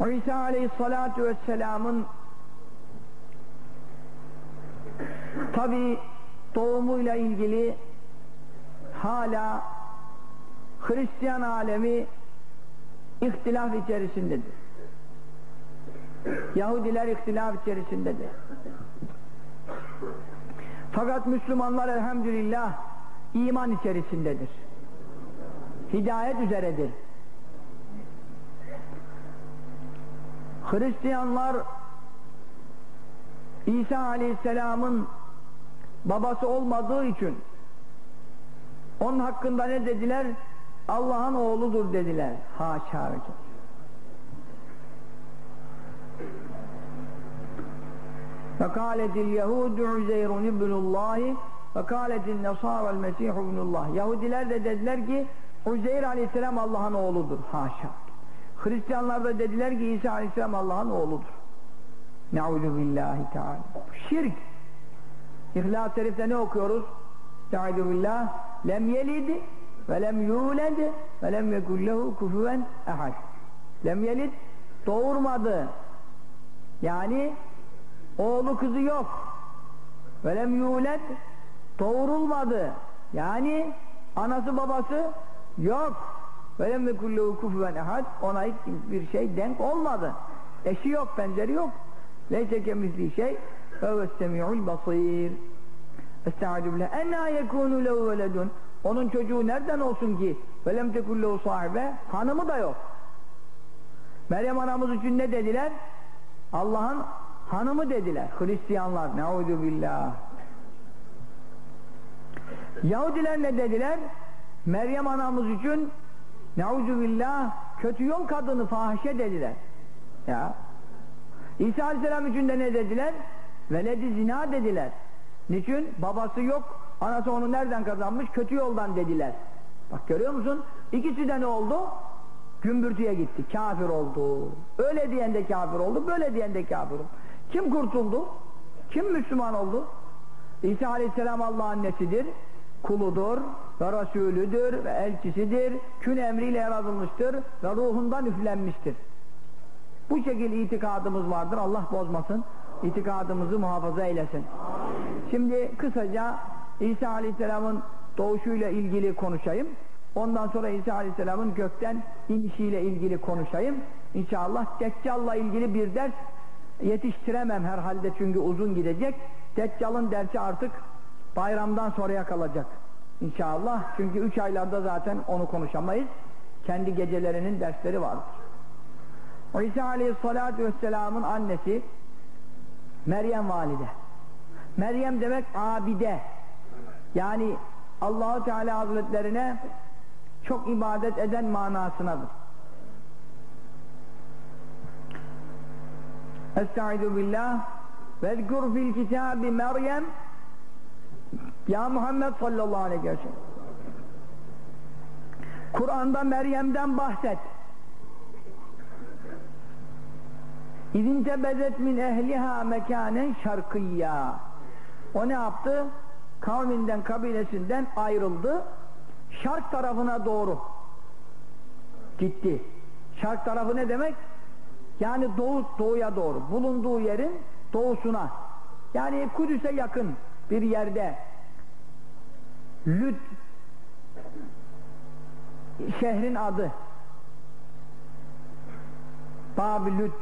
İsa aleyhissalatu vesselamın tabi doğumuyla ilgili hala Hristiyan alemi ihtilaf içerisindedir. Yahudiler ihtilaf içerisindedir. Fakat Müslümanlar elhamdülillah iman içerisindedir. Hidayet üzeredir. Hristiyanlar İsa Aleyhisselam'ın babası olmadığı için onun hakkında ne dediler? Allah'ın oğludur dediler. Haşa ve فقالت اليهود عزير ابن الله وقالت النصارى المسيح ابن الله Yahudiler de dediler ki Uzeyr aleyhisselam Allah'ın oğludur. Haşa. Hristiyanlar da dediler ki İsa aleyhisselam Allah'ın oğludur. Ne'udhu billahi teala. Şirk. İhlas-ı Şerif'te ne okuyoruz? Estaizu billah. Lem yelid ve lem yuled ve lem yekullehu kufuven ehad. Lem yelid doğurmadı. Yani oğlu kızı yok. Ve lem yuled doğurulmadı. Yani anası babası yok. Velem ve kullehu kufuven ehad ona hiçbir şey denk olmadı. Eşi yok, benzeri yok. Leyse kemisli şey fevve semi'ul basir. Estaizu billah. Enna yekunu lehu veledun. Onun çocuğu nereden olsun ki? Velem tekullehu sahibe. Hanımı da yok. Meryem anamız için ne dediler? Allah'ın hanımı dediler. Hristiyanlar. Neudu billah. Yahudiler ne dediler? Meryem anamız için Neuzu billah kötü yol kadını fahişe dediler. Ya. İsa Aleyhisselam için de ne dediler? Veledi zina dediler. Niçin? Babası yok. Anası onu nereden kazanmış? Kötü yoldan dediler. Bak görüyor musun? İkisi de ne oldu? Gümbürtüye gitti. Kafir oldu. Öyle diyen de kafir oldu. Böyle diyen de kafir oldu. Kim kurtuldu? Kim Müslüman oldu? İsa Aleyhisselam Allah'ın annesidir. Kuludur ve Resulüdür ve elçisidir. Kün emriyle yaratılmıştır ve ruhundan üflenmiştir. Bu şekilde itikadımız vardır. Allah bozmasın. İtikadımızı muhafaza eylesin. Şimdi kısaca İsa Aleyhisselam'ın doğuşuyla ilgili konuşayım. Ondan sonra İsa Aleyhisselam'ın gökten inişiyle ilgili konuşayım. İnşallah Deccal'la ilgili bir ders yetiştiremem herhalde çünkü uzun gidecek. Deccal'ın dersi artık bayramdan sonraya kalacak. İnşallah çünkü üç aylarda zaten onu konuşamayız. Kendi gecelerinin dersleri vardır. İsa Aleyhisselatü Vesselam'ın annesi Meryem valide. Meryem demek abide. Yani Allahu Teala Hazretlerine çok ibadet eden manasınadır. Estaizu billah Vezkur fil kitabi Meryem Ya Muhammed sallallahu aleyhi ve sellem Kur'an'da Meryem'den bahset. İzin tebezet min ehliha mekanen şarkıyya. O ne yaptı? Kavminden, kabilesinden ayrıldı. Şark tarafına doğru gitti. Şark tarafı ne demek? Yani doğu, doğuya doğru. Bulunduğu yerin doğusuna. Yani Kudüs'e yakın bir yerde Lüd şehrin adı. Babi Lüd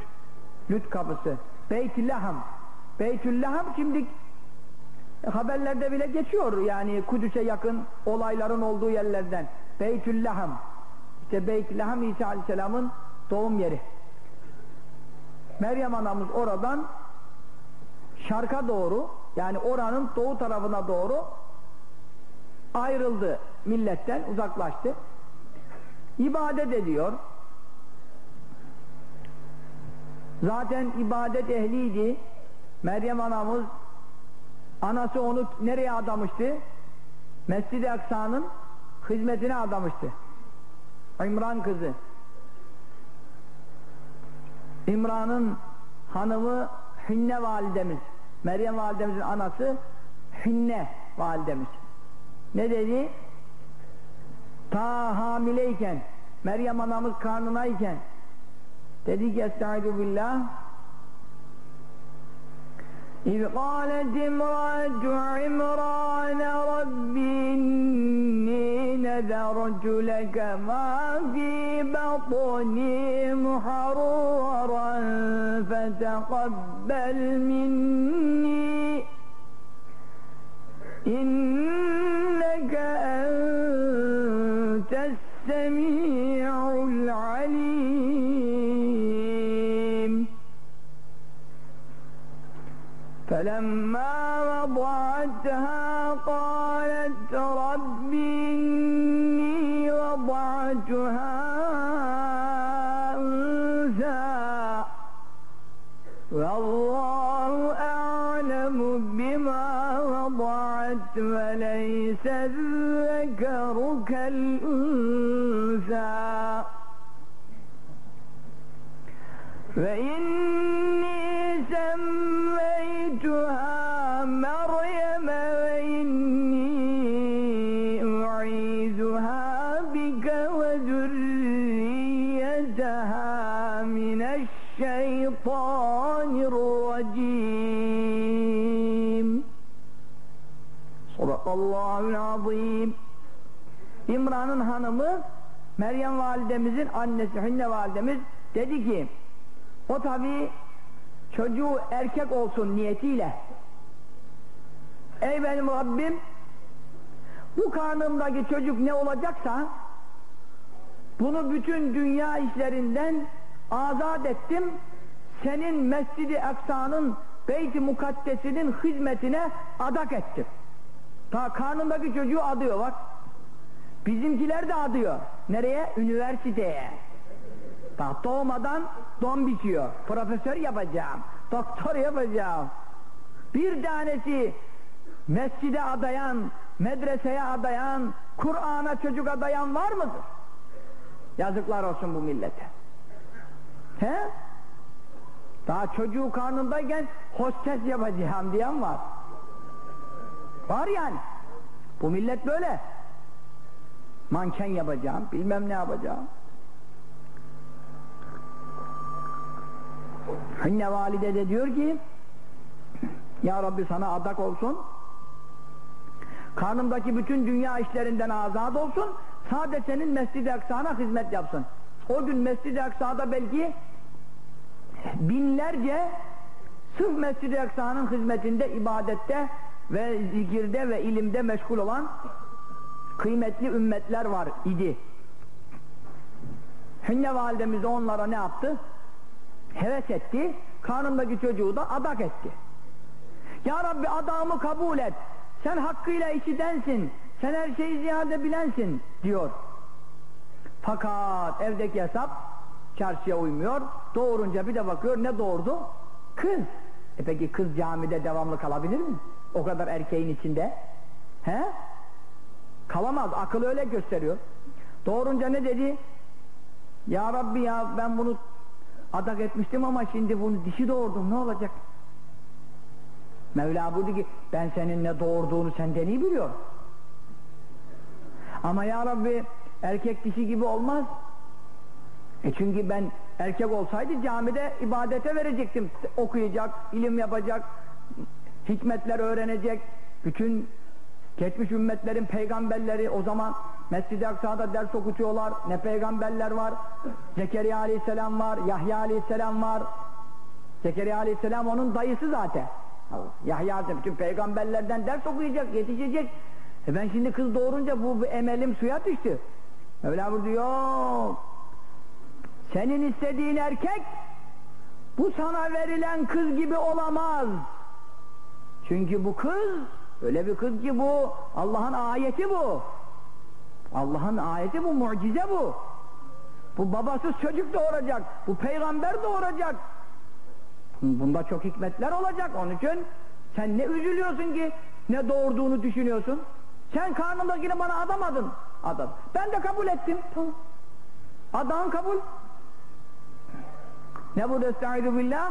Lüd kapısı. Beytüllaham. Beytüllaham şimdi haberlerde bile geçiyor yani Kudüs'e yakın olayların olduğu yerlerden. Beytüllaham. İşte Beytüllaham İsa Aleyhisselam'ın doğum yeri. Meryem anamız oradan şarka doğru yani oranın doğu tarafına doğru ayrıldı milletten uzaklaştı. İbadet ediyor. Zaten ibadet ehliydi. Meryem anamız anası onu nereye adamıştı? Mescid-i Aksa'nın hizmetine adamıştı. İmran kızı. İmran'ın hanımı Hinne validemiz. Meryem validemizin anası Hinne validemiz ne dedi ta hamileyken Meryem anamız karnınayken Dedi ki Estaizu billah إذ قالت امرأة عمران رب إني نذرت لك ما في بطني محررا فتقبل مني إنك وضعتها قالت رب إني وضعتها أنثى والله أعلم بما وضعت وليس الذكر كالأنثى فإني azim. İmran'ın hanımı Meryem validemizin annesi Hünne validemiz dedi ki o tabi çocuğu erkek olsun niyetiyle. Ey benim Rabbim bu karnımdaki çocuk ne olacaksa bunu bütün dünya işlerinden azat ettim. Senin Mescid-i Eksa'nın Beyt-i Mukaddes'inin hizmetine adak ettim ta karnındaki çocuğu adıyor bak bizimkiler de adıyor nereye? üniversiteye Bak doğmadan don bitiyor. Profesör yapacağım. Doktor yapacağım. Bir tanesi mescide adayan, medreseye adayan, Kur'an'a çocuk adayan var mıdır? Yazıklar olsun bu millete. He? Daha çocuğu karnındayken hostes yapacağım diyen var. Var yani. Bu millet böyle. Manken yapacağım, bilmem ne yapacağım. Hünne valide de diyor ki Ya Rabbi sana adak olsun karnımdaki bütün dünya işlerinden azat olsun sadece senin Mescid-i Aksa'na hizmet yapsın o gün Mescid-i Aksa'da belki binlerce sırf Mescid-i Aksa'nın hizmetinde ibadette ve zikirde ve ilimde meşgul olan kıymetli ümmetler var idi Hünne validemiz onlara ne yaptı? heves etti, karnındaki çocuğu da adak etti. Ya Rabbi adamı kabul et, sen hakkıyla işitensin, sen her şeyi ziyade bilensin diyor. Fakat evdeki hesap çarşıya uymuyor, doğurunca bir de bakıyor ne doğurdu? Kız. E peki kız camide devamlı kalabilir mi? O kadar erkeğin içinde. He? Kalamaz, akıl öyle gösteriyor. Doğurunca ne dedi? Ya Rabbi ya ben bunu adak etmiştim ama şimdi bunu dişi doğurdum ne olacak? Mevla buyurdu ki ben senin ne doğurduğunu senden iyi biliyorum. Ama ya Rabbi erkek dişi gibi olmaz. E çünkü ben erkek olsaydı camide ibadete verecektim. Okuyacak, ilim yapacak, hikmetler öğrenecek. Bütün geçmiş ümmetlerin peygamberleri o zaman Mescid-i Aksa'da ders okutuyorlar. Ne peygamberler var. Zekeriya aleyhisselam var. Yahya aleyhisselam var. Zekeriya aleyhisselam onun dayısı zaten. Yahya bütün peygamberlerden ders okuyacak, yetişecek. E ben şimdi kız doğurunca bu, bu emelim suya düştü. Mevla buyurdu yok. Senin istediğin erkek bu sana verilen kız gibi olamaz. Çünkü bu kız öyle bir kız ki bu Allah'ın ayeti bu. Allah'ın ayeti bu, mucize bu. Bu babasız çocuk doğuracak, bu peygamber doğuracak. Bunda çok hikmetler olacak, onun için sen ne üzülüyorsun ki ne doğurduğunu düşünüyorsun? Sen karnındakini bana adamadın. Adam. Ben de kabul ettim. Tamam. Adağın kabul. Ne bu estaizu billah?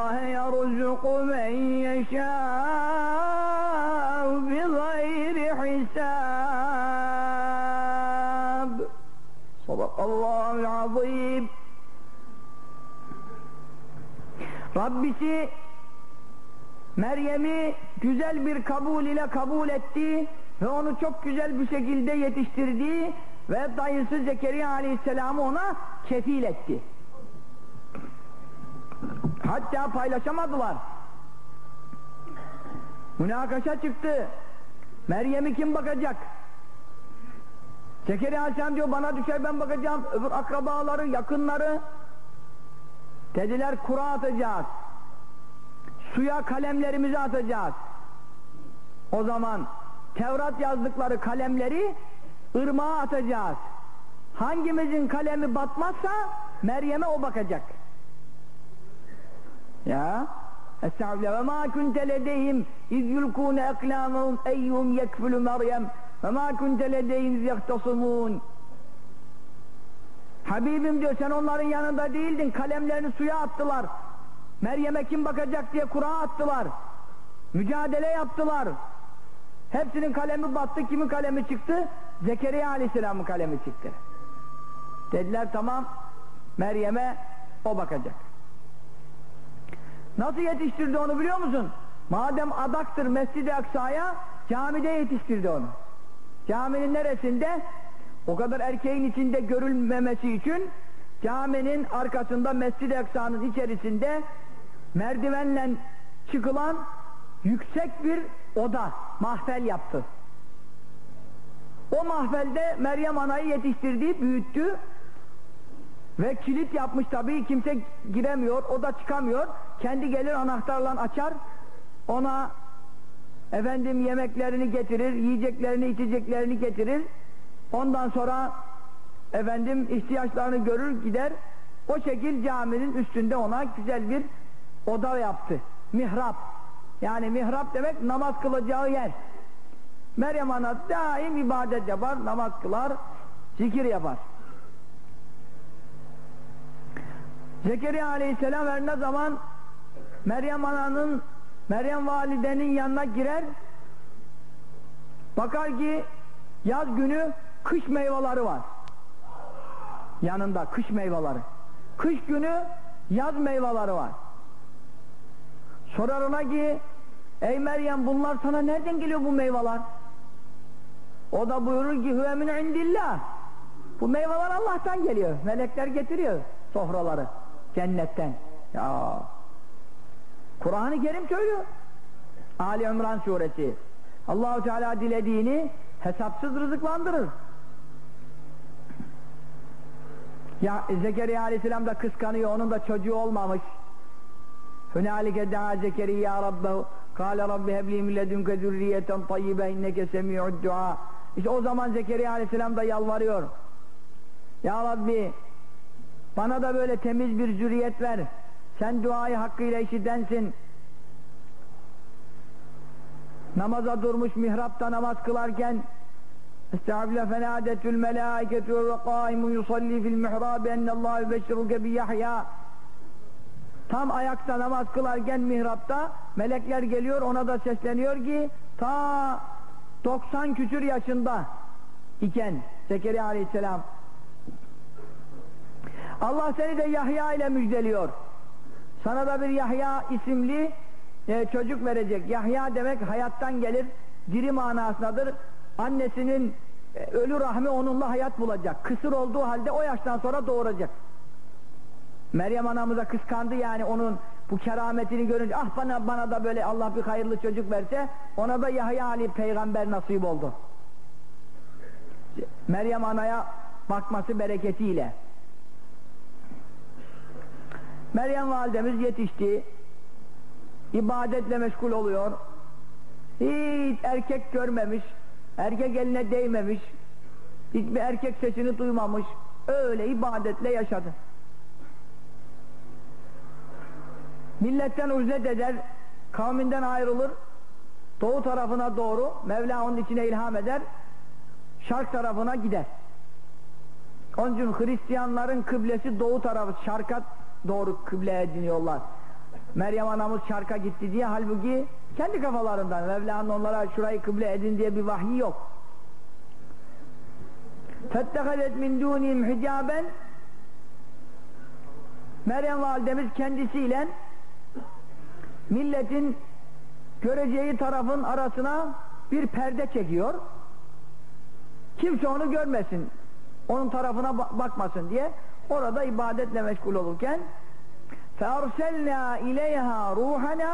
يرزق من يشاء بغير حساب صدق الله العظيم Rabbisi Meryem'i güzel bir kabul ile kabul etti ve onu çok güzel bir şekilde yetiştirdi ve dayısı Zekeriya Aleyhisselam'ı ona kefil etti. Hatta paylaşamadılar. Münakaşa çıktı. Meryem'i kim bakacak? Zekeriya Aleyhisselam diyor bana düşer ben bakacağım. Öbür akrabaları, yakınları dediler kura atacağız. Suya kalemlerimizi atacağız. O zaman Tevrat yazdıkları kalemleri ırmağa atacağız. Hangimizin kalemi batmazsa Meryem'e o bakacak. Ya Estağfirullah. Ve ma kunte ledeyhim iz yulkûne eklâmehum eyyum yekfülü Meryem. Ve ma kunte ledeyhim iz yehtasumun Habibim diyor sen onların yanında değildin. Kalemlerini suya attılar. Meryem'e kim bakacak diye Kur'an attılar. Mücadele yaptılar. Hepsinin kalemi battı. Kimin kalemi çıktı? Zekeriya Aleyhisselam'ın kalemi çıktı. Dediler tamam Meryem'e o bakacak Nasıl yetiştirdi onu biliyor musun? Madem adaktır Mescid-i Aksa'ya camide yetiştirdi onu. Caminin neresinde? O kadar erkeğin içinde görülmemesi için caminin arkasında Mescid-i Aksa'nın içerisinde merdivenle çıkılan yüksek bir oda, mahfel yaptı. O mahfelde Meryem Ana'yı yetiştirdi, büyüttü ve kilit yapmış tabii kimse giremiyor, o da çıkamıyor. Kendi gelir anahtarla açar, ona efendim yemeklerini getirir, yiyeceklerini, içeceklerini getirir. Ondan sonra efendim ihtiyaçlarını görür, gider. O şekil caminin üstünde ona güzel bir oda yaptı. Mihrap. Yani mihrap demek namaz kılacağı yer. Meryem Ana daim ibadet yapar, namaz kılar, zikir yapar. Zekeriya aleyhisselam her ne zaman Meryem ananın Meryem validenin yanına girer bakar ki yaz günü kış meyveleri var. Yanında kış meyveleri. Kış günü yaz meyveleri var. Sorar ona ki ey Meryem bunlar sana nereden geliyor bu meyveler? O da buyurur ki hüve min indillah. Bu meyveler Allah'tan geliyor. Melekler getiriyor sofraları cennetten. Ya. Kur'an-ı Kerim söylüyor. Ali İmran suresi. Allahu Teala dilediğini hesapsız rızıklandırır. Ya Zekeriya Aleyhisselam da kıskanıyor onun da çocuğu olmamış. Hünalike daha Zekeriya Rabbehu Kale Rabbi hebli min ledünke zürriyeten tayyibe inneke semi'ud dua. İşte o zaman Zekeriya Aleyhisselam da yalvarıyor. Ya Rabbi bana da böyle temiz bir zürriyet ver. Sen duayı hakkıyla işitensin. Namaza durmuş mihrapta namaz kılarken Estağfirullah fenadetül melâiketu ve kâimun yusalli fil mihrâbi ennallâhu beşşiruke bi Yahya Tam ayakta namaz kılarken mihrapta melekler geliyor ona da sesleniyor ki ta 90 küsür yaşında iken Zekeriya aleyhisselam Allah seni de Yahya ile müjdeliyor. Sana da bir Yahya isimli e, çocuk verecek. Yahya demek hayattan gelir, diri manasındadır. Annesinin e, ölü rahmi onunla hayat bulacak. Kısır olduğu halde o yaştan sonra doğuracak. Meryem anamıza kıskandı yani onun bu kerametini görünce ah bana bana da böyle Allah bir hayırlı çocuk verse ona da Yahya Ali peygamber nasip oldu. Meryem Ana'ya bakması bereketiyle. Meryem validemiz yetişti. ibadetle meşgul oluyor. Hiç erkek görmemiş. Erkek eline değmemiş. Hiçbir erkek sesini duymamış. Öyle ibadetle yaşadı. Milletten uzet eder, kavminden ayrılır, doğu tarafına doğru Mevla onun içine ilham eder, şark tarafına gider. Onun için Hristiyanların kıblesi doğu tarafı, şarka doğru kıble ediniyorlar. Meryem anamız şarka gitti diye halbuki kendi kafalarından Mevla'nın onlara şurayı kıble edin diye bir vahyi yok. فَاتَّخَذَتْ مِنْ دُونِهِمْ hicaben Meryem validemiz kendisiyle milletin göreceği tarafın arasına bir perde çekiyor. Kimse onu görmesin. Onun tarafına bakmasın diye orada ibadetle meşgul olurken فَاَرْسَلْنَا اِلَيْهَا رُوحَنَا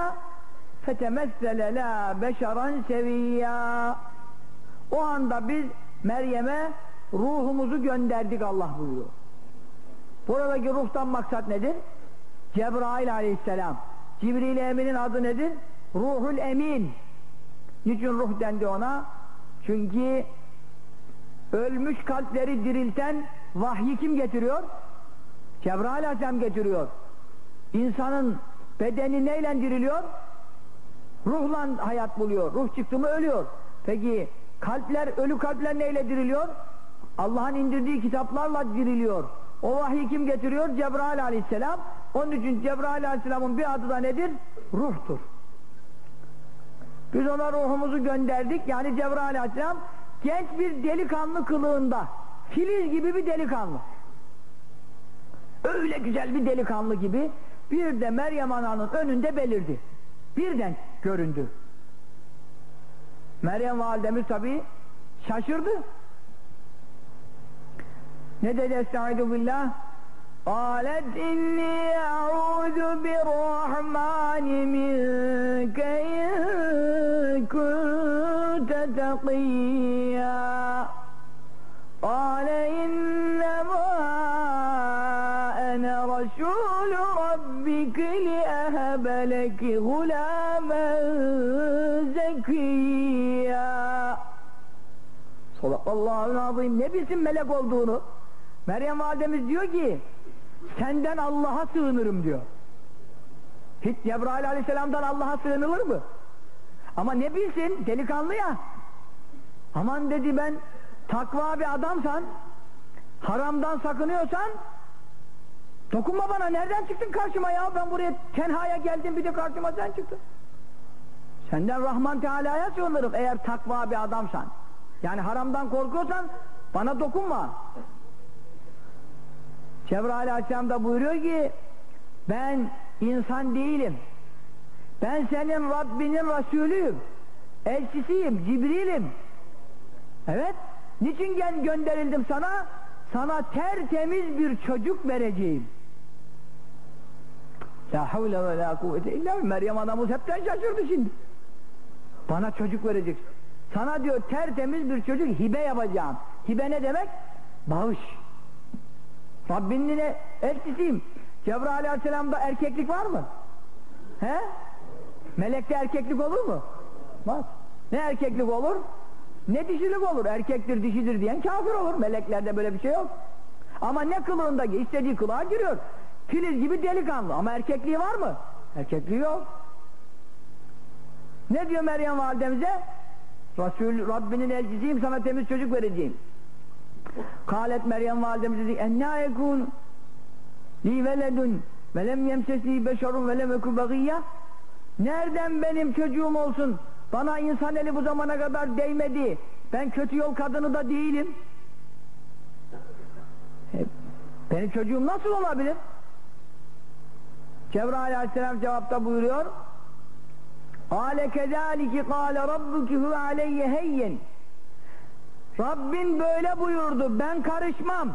فَتَمَثَّلَ لَا بَشَرًا سَوِيًّا O anda biz Meryem'e ruhumuzu gönderdik Allah buyuruyor. Buradaki ruhtan maksat nedir? Cebrail aleyhisselam. Cibril Emin'in adı nedir? Ruhul Emin. Niçin ruh dendi ona? Çünkü ölmüş kalpleri dirilten vahyi kim getiriyor? Cebrail aleyhisselam getiriyor. İnsanın bedeni neyle diriliyor? Ruhla hayat buluyor. Ruh çıktı mı ölüyor. Peki kalpler, ölü kalpler neyle diriliyor? Allah'ın indirdiği kitaplarla diriliyor. O vahyi kim getiriyor? Cebrail aleyhisselam. Onun için Cebrail aleyhisselamın bir adı da nedir? Ruhtur. Biz ona ruhumuzu gönderdik. Yani Cebrail aleyhisselam genç bir delikanlı kılığında. Filiz gibi bir delikanlı. Öyle güzel bir delikanlı gibi bir de Meryem Ana'nın önünde belirdi. Birden göründü. Meryem validemiz tabi şaşırdı. Ne dedi Estaizu billah? قالت إني أعوذ بالرحمن منك إن كنت تقيا لك غلاما زكيا Sadakallahu azim. Ne bilsin melek olduğunu? Meryem validemiz diyor ki senden Allah'a sığınırım diyor. Hiç Cebrail aleyhisselamdan Allah'a sığınılır mı? Ama ne bilsin delikanlı ya. Aman dedi ben takva bir adamsan haramdan sakınıyorsan dokunma bana nereden çıktın karşıma ya ben buraya tenhaya geldim bir de karşıma sen çıktın. Senden Rahman Teala'ya sığınırım eğer takva bir adamsan. Yani haramdan korkuyorsan bana dokunma. Cebrail Aleyhisselam da buyuruyor ki ben insan değilim. Ben senin Rabbinin Resulüyüm. Elçisiyim, Cibril'im. Evet. Niçin gönderildim sana? Sana tertemiz bir çocuk vereceğim. La havle ve la kuvvete illa Meryem anamız hepten şaşırdı şimdi. Bana çocuk vereceksin. Sana diyor tertemiz bir çocuk hibe yapacağım. Hibe ne demek? Bağış. Rabbinin elçisiyim. Cebrail aleyhisselamda erkeklik var mı? He? Melekte erkeklik olur mu? Var. Ne erkeklik olur? Ne dişilik olur? Erkektir, dişidir diyen kafir olur. Meleklerde böyle bir şey yok. Ama ne kılığındaki istediği kılığa giriyor. Filiz gibi delikanlı. Ama erkekliği var mı? Erkekliği yok. Ne diyor Meryem validemize? Resul Rabbinin elçisiyim sana temiz çocuk vereceğim. Kalet Meryem validemiz dedi enna yekun li veledun ve lem yemsesni beşerun ve lem nereden benim çocuğum olsun bana insan eli bu zamana kadar değmedi ben kötü yol kadını da değilim e, benim çocuğum nasıl olabilir Cebrail aleyhisselam cevapta buyuruyor Kale kezaliki kâle rabbuki hu aleyye heyyen Rabbin böyle buyurdu ben karışmam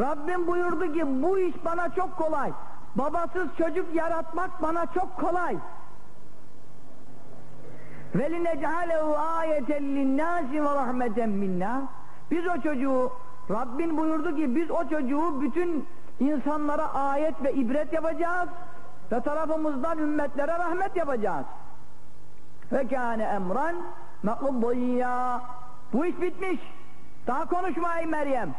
Rabbim buyurdu ki bu iş bana çok kolay babasız çocuk yaratmak bana çok kolay وَلِنَجْعَلَهُ آيَةً لِلنَّاسِ وَرَحْمَةً مِنَّا Biz o çocuğu, Rabbin buyurdu ki biz o çocuğu bütün insanlara ayet ve ibret yapacağız ve tarafımızdan ümmetlere rahmet yapacağız. Ve kâne emran meqdiyya. Bu iş bitmiş. Daha konuşmayın Meryem.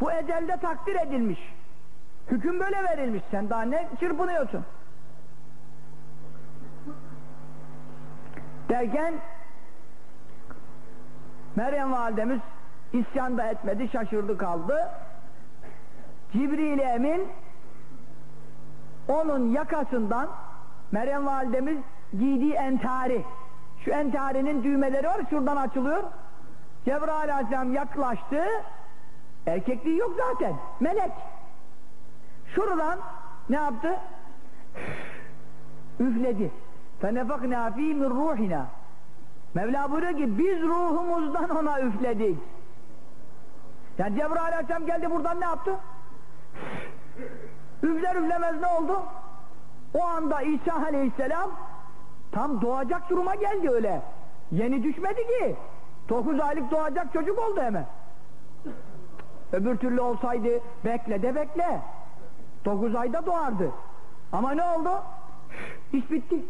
Bu ecelde takdir edilmiş. Hüküm böyle verilmiş. Sen daha ne çırpınıyorsun? Derken Meryem validemiz isyan da etmedi, şaşırdı kaldı. Cibril Emin onun yakasından Meryem validemiz giydiği entari şu entarinin düğmeleri var şuradan açılıyor Cebrail aleyhisselam yaklaştı erkekliği yok zaten melek şuradan ne yaptı üfledi فَنَفَقْنَا ف۪ي مِنْ ruhina Mevla buyuruyor ki biz ruhumuzdan ona üfledik yani Cebrail aleyhisselam geldi buradan ne yaptı Üfler üflemez ne oldu o anda İsa aleyhisselam tam doğacak duruma geldi öyle. Yeni düşmedi ki. 9 aylık doğacak çocuk oldu hemen. Öbür türlü olsaydı bekle de bekle. 9 ayda doğardı. Ama ne oldu? İş bitti.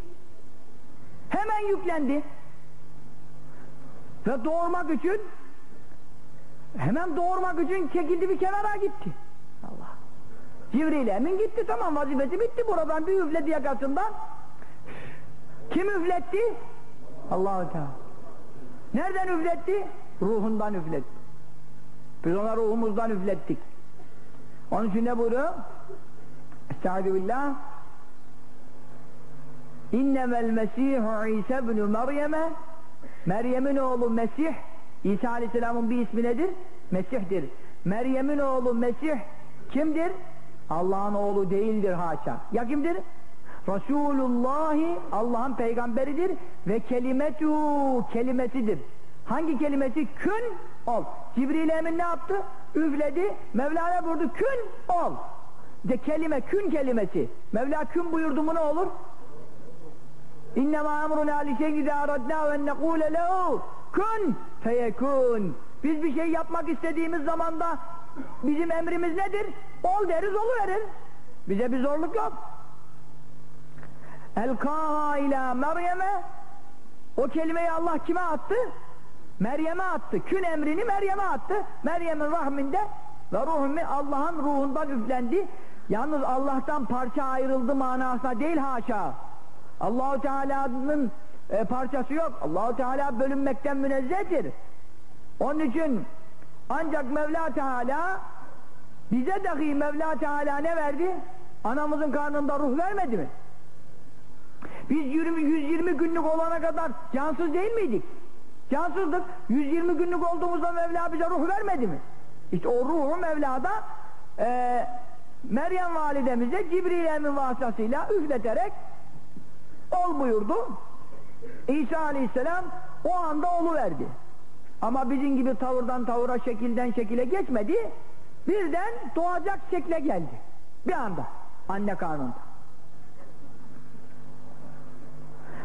Hemen yüklendi. Ve doğurmak için hemen doğurmak için çekildi bir kenara gitti. Cibril Emin gitti tamam vazifesi bitti buradan bir üfledi yakasından kim üfletti? Allah-u Teala nereden üfletti? ruhundan üfletti biz ona ruhumuzdan üflettik onun için ne buyuruyor? Estaizu billah innemel mesihu İsa ibn Meryem'e Meryem'in oğlu Mesih İsa Aleyhisselam'ın bir ismi nedir? Mesih'tir Meryem'in oğlu Mesih kimdir? Allah'ın oğlu değildir haşa. Ya kimdir? Resulullahi Allah'ın peygamberidir ve kelimetu kelimesidir. Hangi kelimesi? Kün ol. Cibril Emin ne yaptı? Üfledi. Mevla'ya vurdu. Kün ol. De kelime kün kelimesi. Mevla kün buyurdu mu ne olur? İnnemâ emruna li şeyin idâ aradnâ ve nekûle lehu kün feyekûn. Biz bir şey yapmak istediğimiz zamanda bizim emrimiz nedir? Ol deriz verir. Bize bir zorluk yok. Elkâhâ ilâ Meryem'e o kelimeyi Allah kime attı? Meryem'e attı. Kün emrini Meryem'e attı. Meryem'in rahminde ve ruhumi Allah'ın ruhundan üflendi. Yalnız Allah'tan parça ayrıldı manasına değil haşa. Allahu Teala'nın e, parçası yok. Allahu Teala bölünmekten münezzehtir. Onun için ancak Mevla Teala bize dahi Mevla Teala ne verdi? Anamızın karnında ruh vermedi mi? Biz 20, 120 günlük olana kadar cansız değil miydik? Cansızdık. 120 günlük olduğumuzda Mevla bize ruh vermedi mi? İşte o ruhu Mevla'da e, Meryem validemize Cibril emin vasıtasıyla üfleterek ol buyurdu. İsa aleyhisselam o anda olu verdi. Ama bizim gibi tavırdan tavıra, şekilden şekile geçmedi. Birden doğacak şekle geldi. Bir anda. Anne karnında.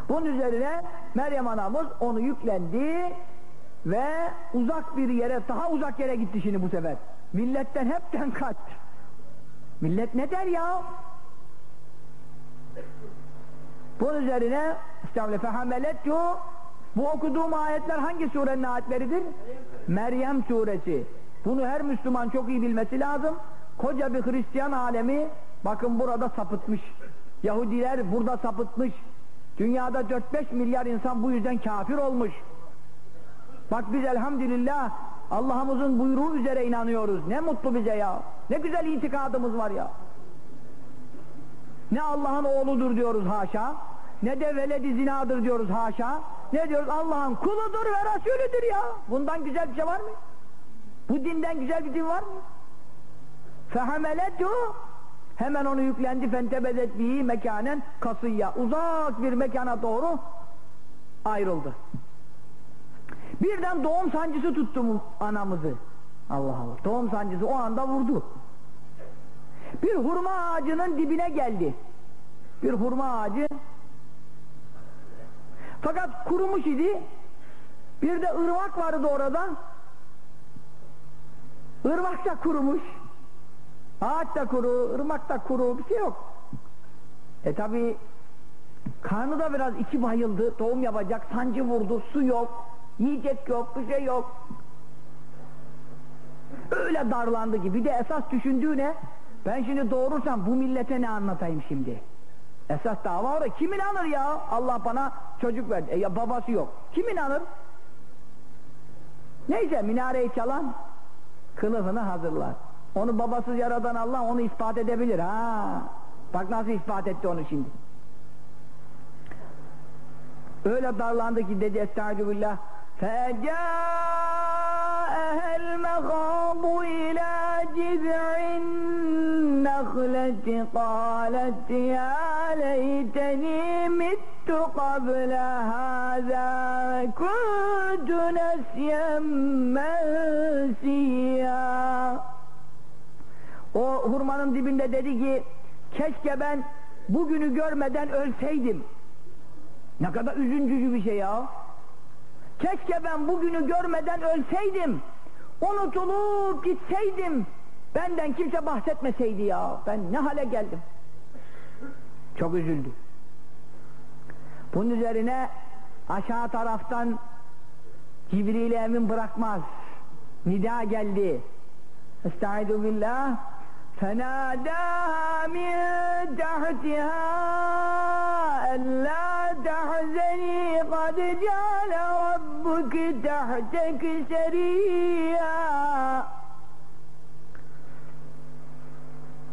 Bunun üzerine Meryem anamız onu yüklendi ve uzak bir yere, daha uzak yere gitti şimdi bu sefer. Milletten hepten kaçtı. Millet ne der ya? Bunun üzerine işte fehamelet yo bu okuduğum ayetler hangi surenin ayetleridir? Meryem suresi. Bunu her Müslüman çok iyi bilmesi lazım. Koca bir Hristiyan alemi bakın burada sapıtmış. Yahudiler burada sapıtmış. Dünyada 4-5 milyar insan bu yüzden kafir olmuş. Bak biz elhamdülillah Allah'ımızın buyruğu üzere inanıyoruz. Ne mutlu bize ya. Ne güzel itikadımız var ya. Ne Allah'ın oğludur diyoruz haşa. Ne de veledi zinadır diyoruz haşa. Ne diyoruz? Allah'ın kuludur ve Resulüdür ya. Bundan güzel bir şey var mı? Bu dinden güzel bir din var mı? Fehameletu hemen onu yüklendi fentebedet bihi mekanen kasıyya uzak bir mekana doğru ayrıldı. Birden doğum sancısı tuttu mu anamızı. Allah Allah. Doğum sancısı o anda vurdu. Bir hurma ağacının dibine geldi. Bir hurma ağacı fakat kurumuş idi. Bir de ırmak vardı orada. Irmak da kurumuş. Ağaç da kuru, ırmak da kuru, bir şey yok. E tabi karnı da biraz içi bayıldı, doğum yapacak, sancı vurdu, su yok, yiyecek yok, bir şey yok. Öyle darlandı ki, bir de esas düşündüğü ne? Ben şimdi doğurursam bu millete ne anlatayım şimdi? Esas dava orada, kim inanır ya? Allah bana çocuk verdi, e ya babası yok. Kim inanır? Neyse minareyi çalan kılıfını hazırlar. Onu babasız yaradan Allah onu ispat edebilir ha. Bak nasıl ispat etti onu şimdi. Öyle darlandı ki dedi estaizu billah. النَّخْلَةِ قَالَتْ يَا لَيْتَنِي مِتُّ قَبْلَ هَذَا كُنْتُ نَسْيًا مَنْسِيًّا O hurmanın dibinde dedi ki keşke ben bugünü görmeden ölseydim. Ne kadar üzüncü bir şey ya. Keşke ben bugünü görmeden ölseydim. Unutulup gitseydim. Benden kimse bahsetmeseydi ya. Ben ne hale geldim. Çok üzüldü. Bunun üzerine aşağı taraftan Cibril emin bırakmaz. Nida geldi. Estaizu billah. فناداها من تحتها ألا تحزني قد جعل ربك تحتك سريا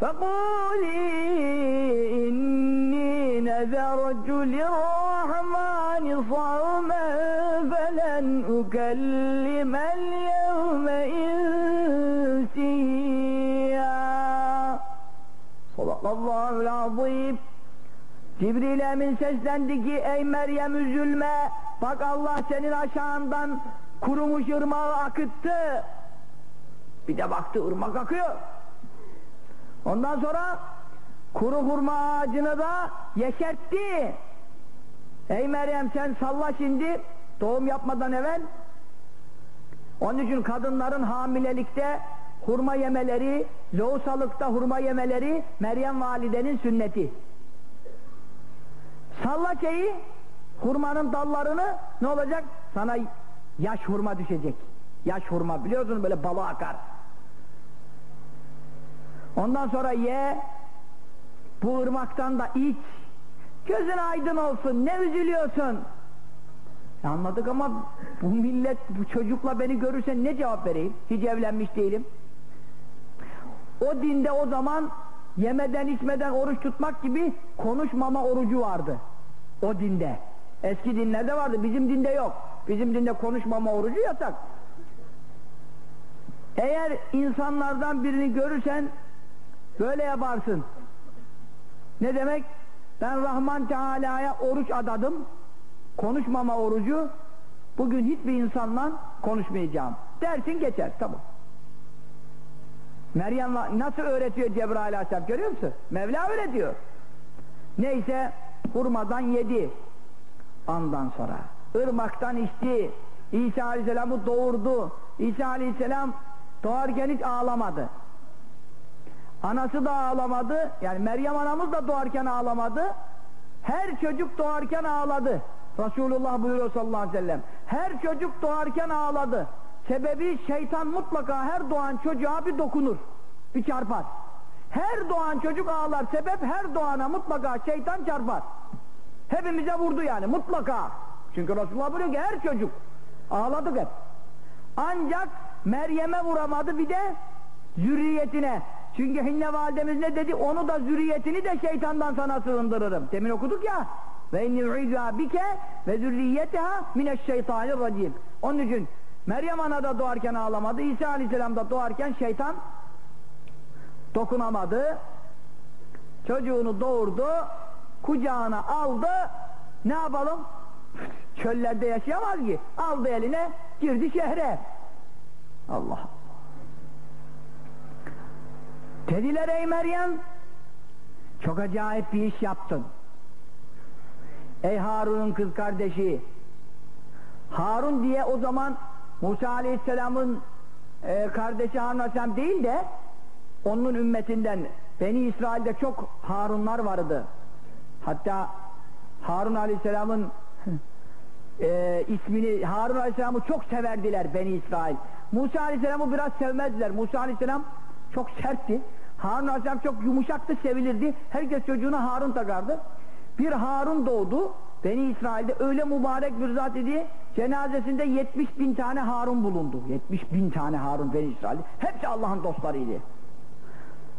فقولي إني نذرت للرحمن صوما فلن أكلم اليوم إنسيا صدق الله العظيم Cibril Emin seslendi ki ey Meryem üzülme bak Allah senin aşağından kurumuş ırmağı akıttı bir de baktı ırmak akıyor ondan sonra kuru hurma ağacını da yeşertti ey Meryem sen salla şimdi doğum yapmadan evvel onun için kadınların hamilelikte hurma yemeleri lohusalıkta hurma yemeleri Meryem validenin sünneti Salla şeyi, hurmanın dallarını ne olacak? Sana yaş hurma düşecek. Yaş hurma biliyorsun böyle balı akar. Ondan sonra ye, bu ırmaktan da iç. Gözün aydın olsun, ne üzülüyorsun? E anladık ama bu millet, bu çocukla beni görürse ne cevap vereyim? Hiç evlenmiş değilim. O dinde o zaman yemeden içmeden oruç tutmak gibi konuşmama orucu vardı. O dinde. Eski dinlerde vardı. Bizim dinde yok. Bizim dinde konuşmama orucu yasak. Eğer insanlardan birini görürsen böyle yaparsın. Ne demek? Ben Rahman Teala'ya oruç adadım. Konuşmama orucu. Bugün hiçbir insanla konuşmayacağım. Dersin geçer. Tamam. Meryem nasıl öğretiyor Cebrail Aleyhisselam görüyor musun? Mevla öğretiyor. Neyse hurmadan yedi. Ondan sonra ırmaktan içti. İsa Aleyhisselam'ı doğurdu. İsa Aleyhisselam doğarken hiç ağlamadı. Anası da ağlamadı. Yani Meryem anamız da doğarken ağlamadı. Her çocuk doğarken ağladı. Resulullah buyuruyor sallallahu aleyhi ve sellem. Her çocuk doğarken ağladı. Sebebi şeytan mutlaka her doğan çocuğa bir dokunur. Bir çarpar. Her doğan çocuk ağlar. Sebep her doğana mutlaka şeytan çarpar. Hepimize vurdu yani mutlaka. Çünkü Resulullah buyuruyor ki her çocuk ağladık hep. Ancak Meryem'e vuramadı bir de zürriyetine. Çünkü Hinne validemiz ne dedi? Onu da zürriyetini de şeytandan sana sığındırırım. Demin okuduk ya. Ve inni u'idha bike ve zürriyeteha mineşşeytanirracim. Onun için Meryem ana da doğarken ağlamadı. İsa aleyhisselam da doğarken şeytan dokunamadı. Çocuğunu doğurdu, kucağına aldı. Ne yapalım? Çöllerde yaşayamaz ki. Aldı eline, girdi şehre. Allah Dediler ey Meryem, çok acayip bir iş yaptın. Ey Harun'un kız kardeşi, Harun diye o zaman Musa Aleyhisselam'ın e, kardeşi Harun Aleyhisselam değil de onun ümmetinden Beni İsrail'de çok Harunlar vardı. Hatta Harun Aleyhisselam'ın e, ismini Harun Aleyhisselam'ı çok severdiler Beni İsrail. Musa Aleyhisselam'ı biraz sevmezdiler. Musa Aleyhisselam çok sertti. Harun Aleyhisselam çok yumuşaktı, sevilirdi. Herkes çocuğuna Harun takardı. Bir Harun doğdu. Beni İsrail'de öyle mübarek bir zat idi. Cenazesinde 70 bin tane Harun bulundu. 70 bin tane Harun Beni İsrail'de. Hepsi Allah'ın dostlarıydı.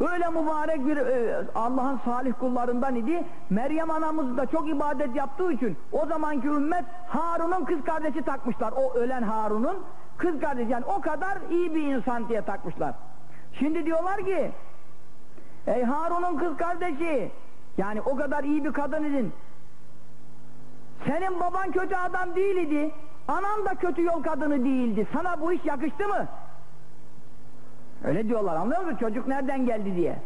Öyle mübarek bir e, Allah'ın salih kullarından idi. Meryem anamız da çok ibadet yaptığı için o zamanki ümmet Harun'un kız kardeşi takmışlar. O ölen Harun'un kız kardeşi yani o kadar iyi bir insan diye takmışlar. Şimdi diyorlar ki ey Harun'un kız kardeşi yani o kadar iyi bir kadın idin. Senin baban kötü adam değildi. Anan da kötü yol kadını değildi. Sana bu iş yakıştı mı? Öyle diyorlar anlıyor musun? Çocuk nereden geldi diye.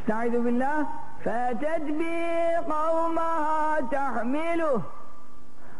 Estaizu billah فَاَتَتْ بِقَوْمَهَا تَحْمِلُهُ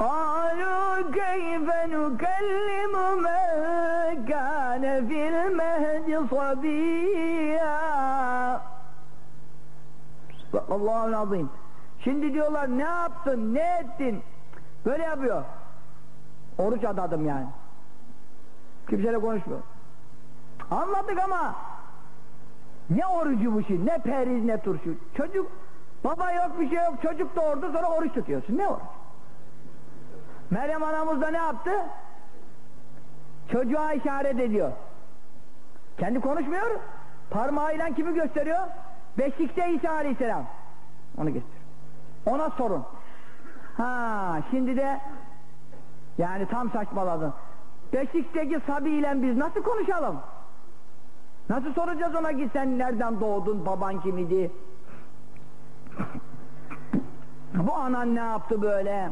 قالوا كيف نكلم من كان في المهد صبيا Allah'ın azim. Şimdi diyorlar ne yaptın, ne ettin? Böyle yapıyor. Oruç adadım yani. Kimseyle konuşmuyor. Anladık ama ne orucu bu şey, ne periz ne turşu. Çocuk, baba yok bir şey yok, çocuk doğurdu sonra oruç tutuyorsun. Ne oruç? Meryem anamız da ne yaptı? Çocuğa işaret ediyor. Kendi konuşmuyor. Parmağıyla kimi gösteriyor? Beşikte İsa Aleyhisselam. Onu gösteriyor. Ona sorun. Ha, şimdi de yani tam saçmaladın. Beşikteki sabiyle biz nasıl konuşalım? Nasıl soracağız ona ki sen nereden doğdun, baban kim idi? Bu anan ne yaptı böyle?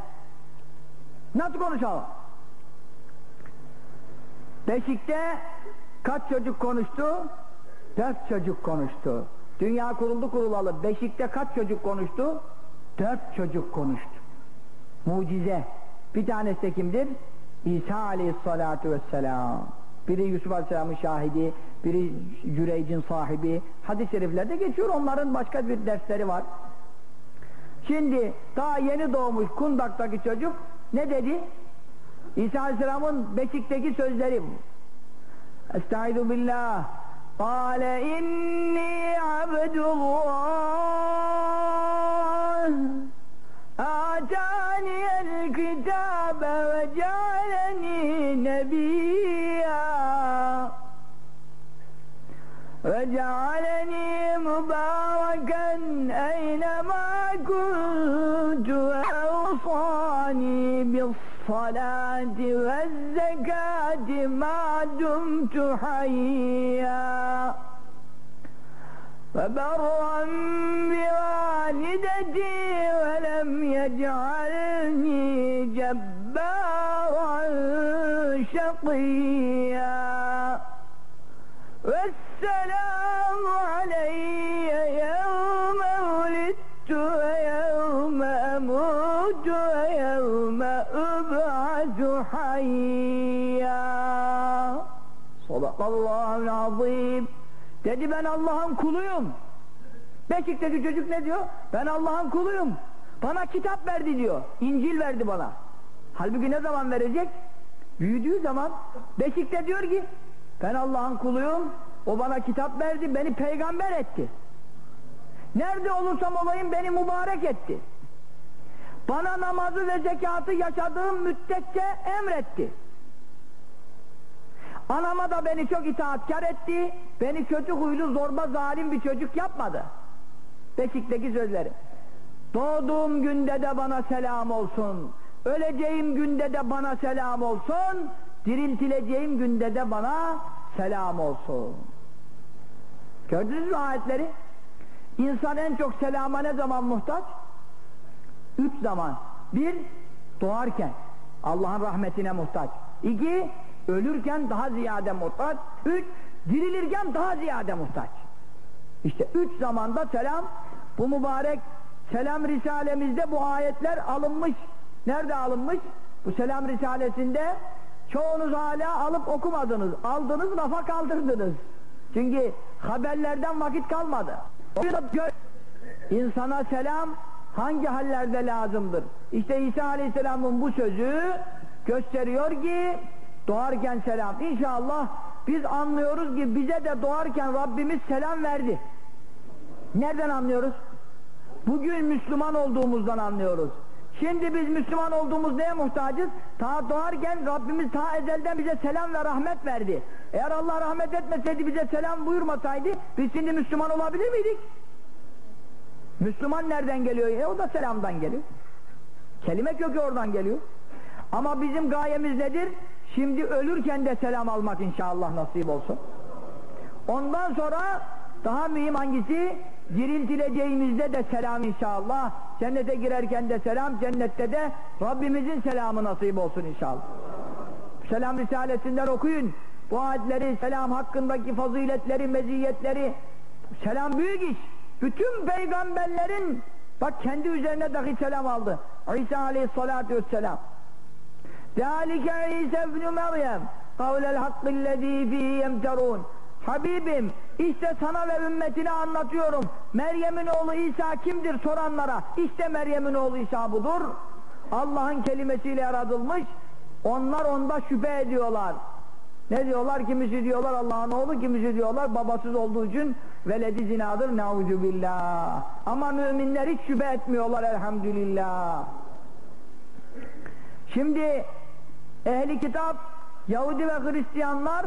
Nasıl konuşalım? Beşikte kaç çocuk konuştu? Dört çocuk konuştu. Dünya kuruldu kurulalı. Beşikte kaç çocuk konuştu? Dört çocuk konuştu. Mucize. Bir tanesi de kimdir? İsa aleyhissalatu vesselam. Biri Yusuf aleyhisselamın şahidi, biri Cüreyc'in sahibi. Hadis-i şeriflerde geçiyor. Onların başka bir dersleri var. Şimdi daha yeni doğmuş kundaktaki çocuk ne dedi? İsa Aleyhisselam'ın Beşik'teki sözleri. Estaizu billah. Kale inni abdullah. Ataniyel kitabe ve cealeni nebiyya ve cealeni mübareken eynema kuntu أوصاني بالصلاة والزكاة ما دمت حيا. فبرا بوالدتي ولم يجعلني جبارا شقيا. azim. Dedi ben Allah'ın kuluyum. Beşik'teki çocuk ne diyor? Ben Allah'ın kuluyum. Bana kitap verdi diyor. İncil verdi bana. Halbuki ne zaman verecek? Büyüdüğü zaman Beşik'te diyor ki ben Allah'ın kuluyum. O bana kitap verdi. Beni peygamber etti. Nerede olursam olayım beni mübarek etti. Bana namazı ve zekatı yaşadığım müddetçe emretti. Anama da beni çok itaatkar etti. Beni kötü huylu, zorba, zalim bir çocuk yapmadı. Beşikteki sözleri. Doğduğum günde de bana selam olsun. Öleceğim günde de bana selam olsun. Diriltileceğim günde de bana selam olsun. Gördünüz mü ayetleri? İnsan en çok selama ne zaman muhtaç? Üç zaman. Bir, doğarken Allah'ın rahmetine muhtaç. İki, ölürken daha ziyade muhtaç. Üç, dirilirken daha ziyade muhtaç. İşte üç zamanda selam, bu mübarek selam risalemizde bu ayetler alınmış. Nerede alınmış? Bu selam risalesinde çoğunuz hala alıp okumadınız. Aldınız, rafa kaldırdınız. Çünkü haberlerden vakit kalmadı. İnsana selam hangi hallerde lazımdır? İşte İsa Aleyhisselam'ın bu sözü gösteriyor ki doğarken selam. İnşallah biz anlıyoruz ki bize de doğarken Rabbimiz selam verdi. Nereden anlıyoruz? Bugün Müslüman olduğumuzdan anlıyoruz. Şimdi biz Müslüman olduğumuz neye muhtacız? Ta doğarken Rabbimiz ta ezelden bize selam ve rahmet verdi. Eğer Allah rahmet etmeseydi bize selam buyurmasaydı biz şimdi Müslüman olabilir miydik? Müslüman nereden geliyor? E o da selamdan geliyor. Kelime kökü oradan geliyor. Ama bizim gayemiz nedir? Şimdi ölürken de selam almak inşallah nasip olsun. Ondan sonra daha mühim hangisi? Diriltileceğimizde de selam inşallah. Cennete girerken de selam, cennette de Rabbimizin selamı nasip olsun inşallah. Selam Risalesinden okuyun. Bu ayetleri, selam hakkındaki faziletleri, meziyetleri. Selam büyük iş. Bütün peygamberlerin bak kendi üzerine dahi selam aldı. İsa aleyhissalatu vesselam. Zalike İsa ibn Meryem kavlel hakkillezî fîhî yemterûn. Habibim işte sana ve ümmetine anlatıyorum. Meryem'in oğlu İsa kimdir soranlara? İşte Meryem'in oğlu İsa budur. Allah'ın kelimesiyle yaratılmış. Onlar onda şüphe ediyorlar. Ne diyorlar? Kimisi diyorlar Allah'ın oğlu kimisi diyorlar babasız olduğu için veledi zinadır. Billah. ama müminler hiç şüphe etmiyorlar elhamdülillah. Şimdi ehli kitap Yahudi ve Hristiyanlar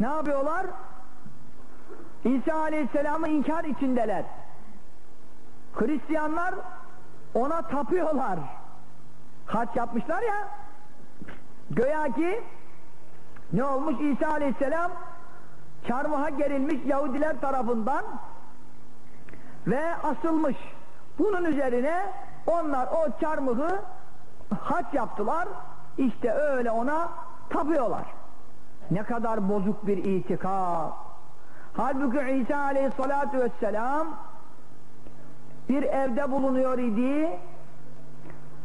ne yapıyorlar? İsa Aleyhisselam'ı inkar içindeler. Hristiyanlar ona tapıyorlar. Haç yapmışlar ya. Göya ki ne olmuş İsa Aleyhisselam çarmıha gerilmiş Yahudiler tarafından ve asılmış. Bunun üzerine onlar o çarmıhı haç yaptılar. İşte öyle ona tapıyorlar. Ne kadar bozuk bir itikad. Halbuki İsa aleyhissalatu vesselam bir evde bulunuyor idi.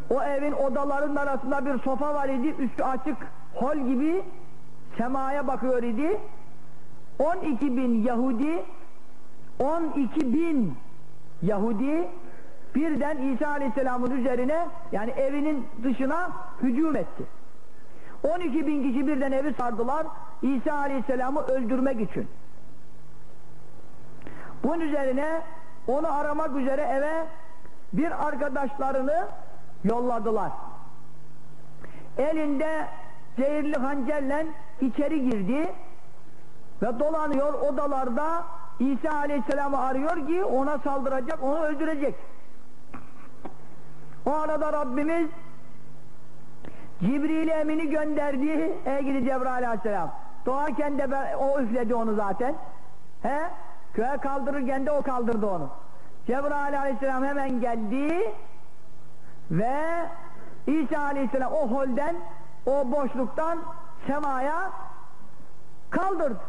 O evin odalarının arasında bir sofa var idi. Üstü açık hol gibi semaya bakıyor idi. 12 bin Yahudi 12 bin Yahudi birden İsa Aleyhisselam'ın üzerine yani evinin dışına hücum etti. 12 bin kişi birden evi sardılar İsa Aleyhisselam'ı öldürmek için. Bunun üzerine onu aramak üzere eve bir arkadaşlarını yolladılar. Elinde zehirli hancerle içeri girdi ve dolanıyor odalarda İsa Aleyhisselam'ı arıyor ki ona saldıracak, onu öldürecek. O arada Rabbimiz Cibril Emin'i gönderdi. Ey gidi Cebrail Aleyhisselam. Doğarken de o üfledi onu zaten. He? Köye kaldırırken de o kaldırdı onu. Cebrail Aleyhisselam hemen geldi ve İsa Aleyhisselam o holden, o boşluktan semaya kaldırdı.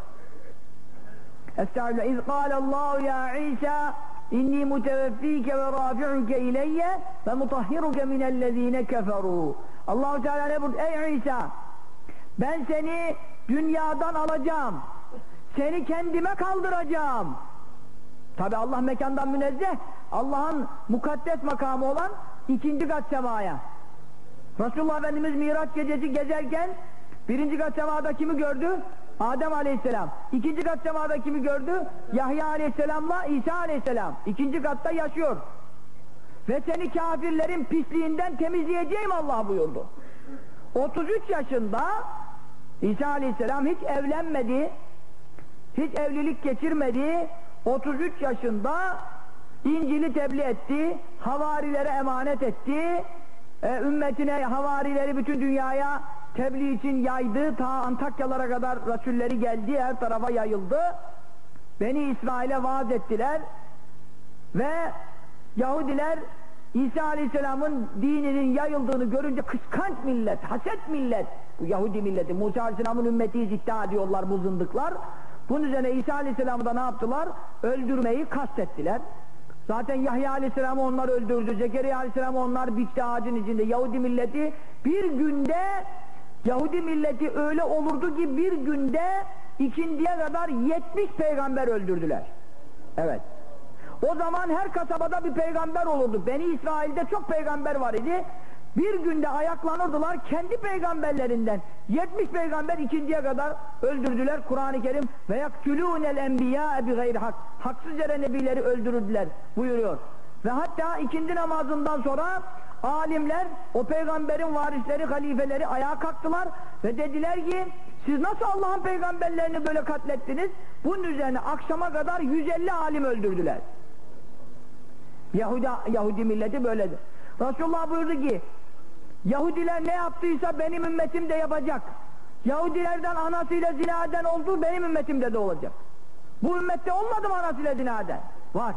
Estağfirullah. İz kâlallahu ya İsa inni muteveffike ve rafi'uke ileyye ve mutahhiruke minellezine keferu. Allahu Teala ne buyurdu? Ey İsa ben seni dünyadan alacağım. Seni kendime kaldıracağım. Tabi Allah mekandan münezzeh. Allah'ın mukaddes makamı olan ikinci kat semaya. Resulullah Efendimiz Miraç gecesi gezerken birinci kat semada kimi gördü? Adem aleyhisselam. İkinci kat semada kimi gördü? Yahya aleyhisselamla İsa aleyhisselam. İkinci katta yaşıyor. Ve seni kafirlerin pisliğinden temizleyeceğim Allah buyurdu. 33 yaşında İsa aleyhisselam hiç evlenmedi, hiç evlilik geçirmedi, 33 yaşında İncil'i tebliğ etti, havarilere emanet etti, e, ümmetine havarileri bütün dünyaya tebliğ için yaydı, ta Antakyalara kadar Resulleri geldi, her tarafa yayıldı. Beni İsrail'e vaaz ettiler ve Yahudiler İsa Aleyhisselam'ın dininin yayıldığını görünce kıskanç millet, haset millet, bu Yahudi milleti, Musa Aleyhisselam'ın ümmetiyiz iddia ediyorlar bu zındıklar. Bunun üzerine İsa Aleyhisselam'ı da ne yaptılar? Öldürmeyi kastettiler. Zaten Yahya Aleyhisselam'ı onlar öldürdü, Zekeriya Aleyhisselam'ı onlar biçti ağacın içinde. Yahudi milleti bir günde, Yahudi milleti öyle olurdu ki bir günde ikindiye kadar 70 peygamber öldürdüler. Evet. O zaman her kasabada bir peygamber olurdu. Beni İsrail'de çok peygamber var idi. Bir günde ayaklanırdılar kendi peygamberlerinden. 70 peygamber ikinciye kadar öldürdüler Kur'an-ı Kerim ve yaktulûnel enbiyâ bi gayri hak. Haksız yere nebileri öldürdüler buyuruyor. Ve hatta ikindi namazından sonra alimler, o peygamberin varisleri, halifeleri ayağa kalktılar ve dediler ki siz nasıl Allah'ın peygamberlerini böyle katlettiniz? Bunun üzerine akşama kadar 150 alim öldürdüler. Yahudi, Yahudi milleti böyledir. Resulullah buyurdu ki Yahudiler ne yaptıysa benim ümmetim de yapacak. Yahudilerden anasıyla zina eden oldu, benim ümmetimde de olacak. Bu ümmette olmadı mı anasıyla zina eden? Var.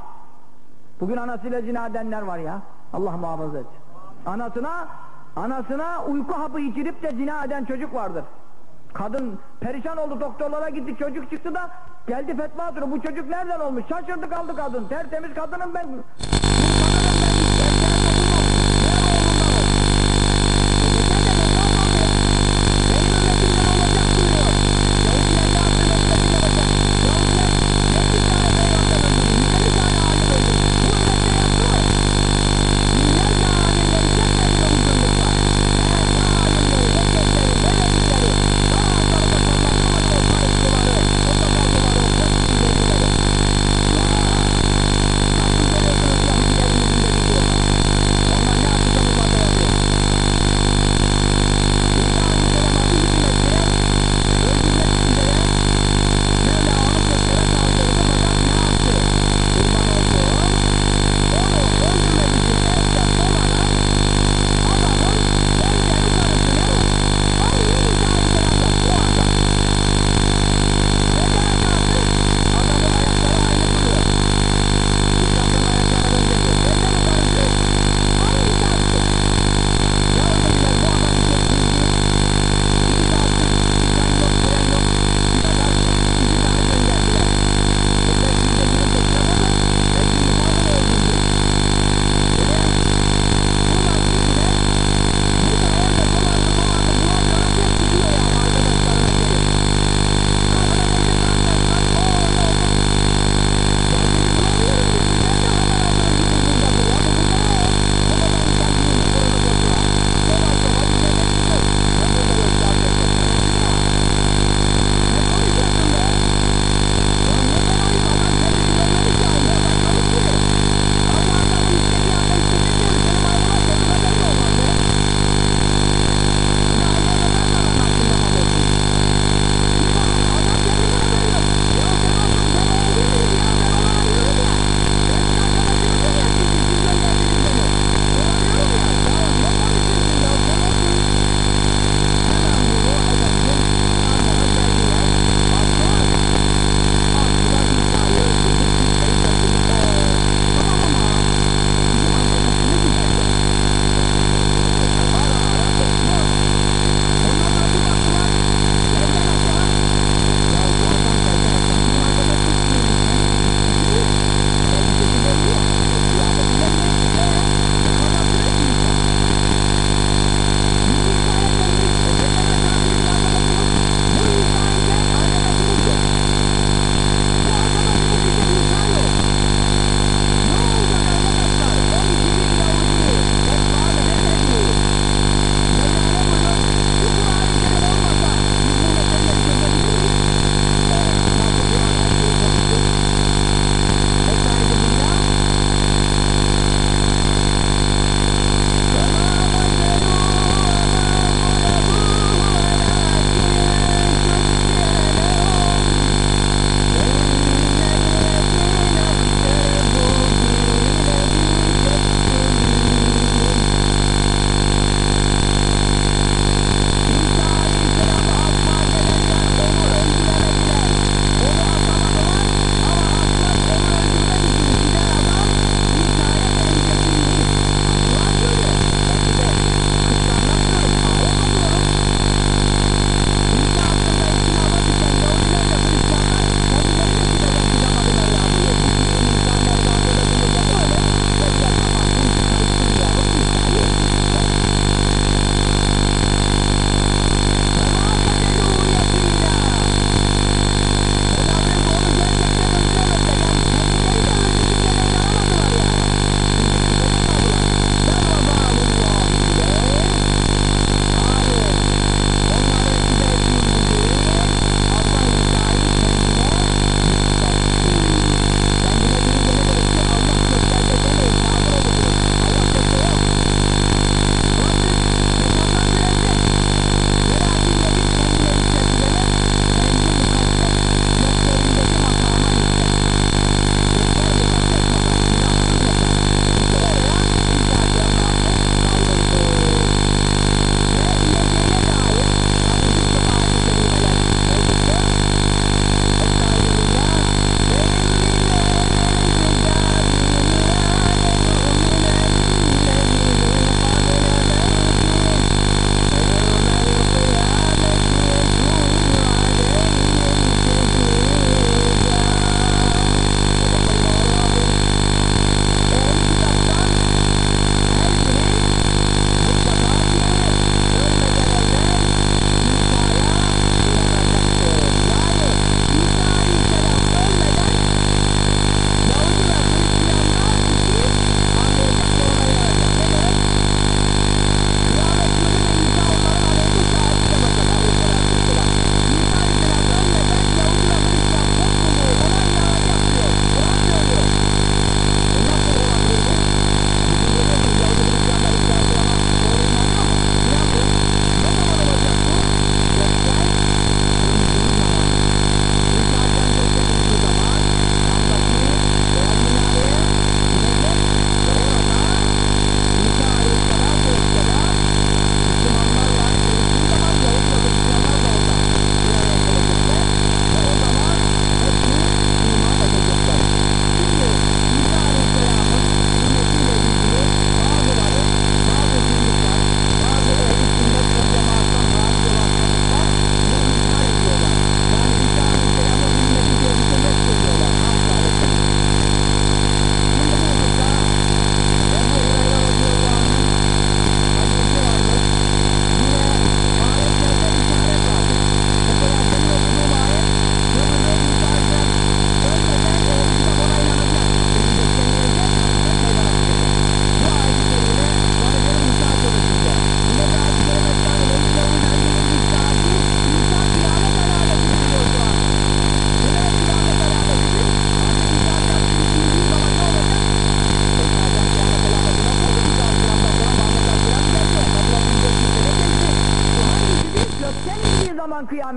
Bugün anasıyla zina edenler var ya. Allah muhafaza etsin. Anasına, anasına uyku hapı içirip de zina eden çocuk vardır. Kadın perişan oldu doktorlara gitti çocuk çıktı da geldi fetva soru bu çocuk nereden olmuş? Şaşırdı kaldı kadın. Tertemiz kadınım ben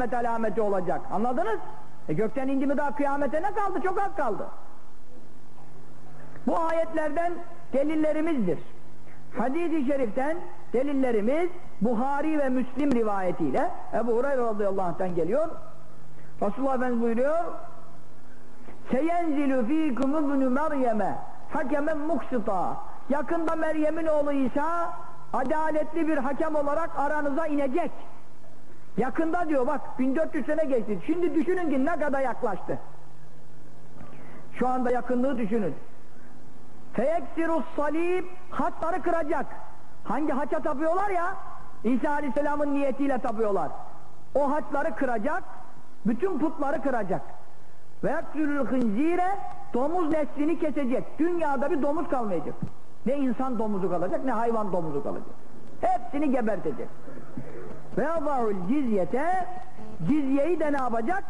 kıyamet alameti olacak. Anladınız? E gökten indi mi daha kıyamete ne kaldı? Çok az kaldı. Bu ayetlerden delillerimizdir. Hadis-i şeriften delillerimiz Buhari ve Müslim rivayetiyle Ebu Hureyre radıyallahu anh'tan geliyor. Resulullah Efendimiz buyuruyor Seyenzilu fîkum ibnü Meryem'e hakemen muksita Yakında Meryem'in oğlu İsa adaletli bir hakem olarak aranıza inecek. Yakında diyor bak 1400 sene geçti. Şimdi düşünün ki ne kadar yaklaştı. Şu anda yakınlığı düşünün. Feyeksirus salib haçları kıracak. Hangi haça tapıyorlar ya? İsa Aleyhisselam'ın niyetiyle tapıyorlar. O haçları kıracak, bütün putları kıracak. Ve yaktülül hınzire domuz neslini kesecek. Dünyada bir domuz kalmayacak. Ne insan domuzu kalacak ne hayvan domuzu kalacak. Hepsini gebertecek. Ve yadâul cizyete cizyeyi de ne yapacak?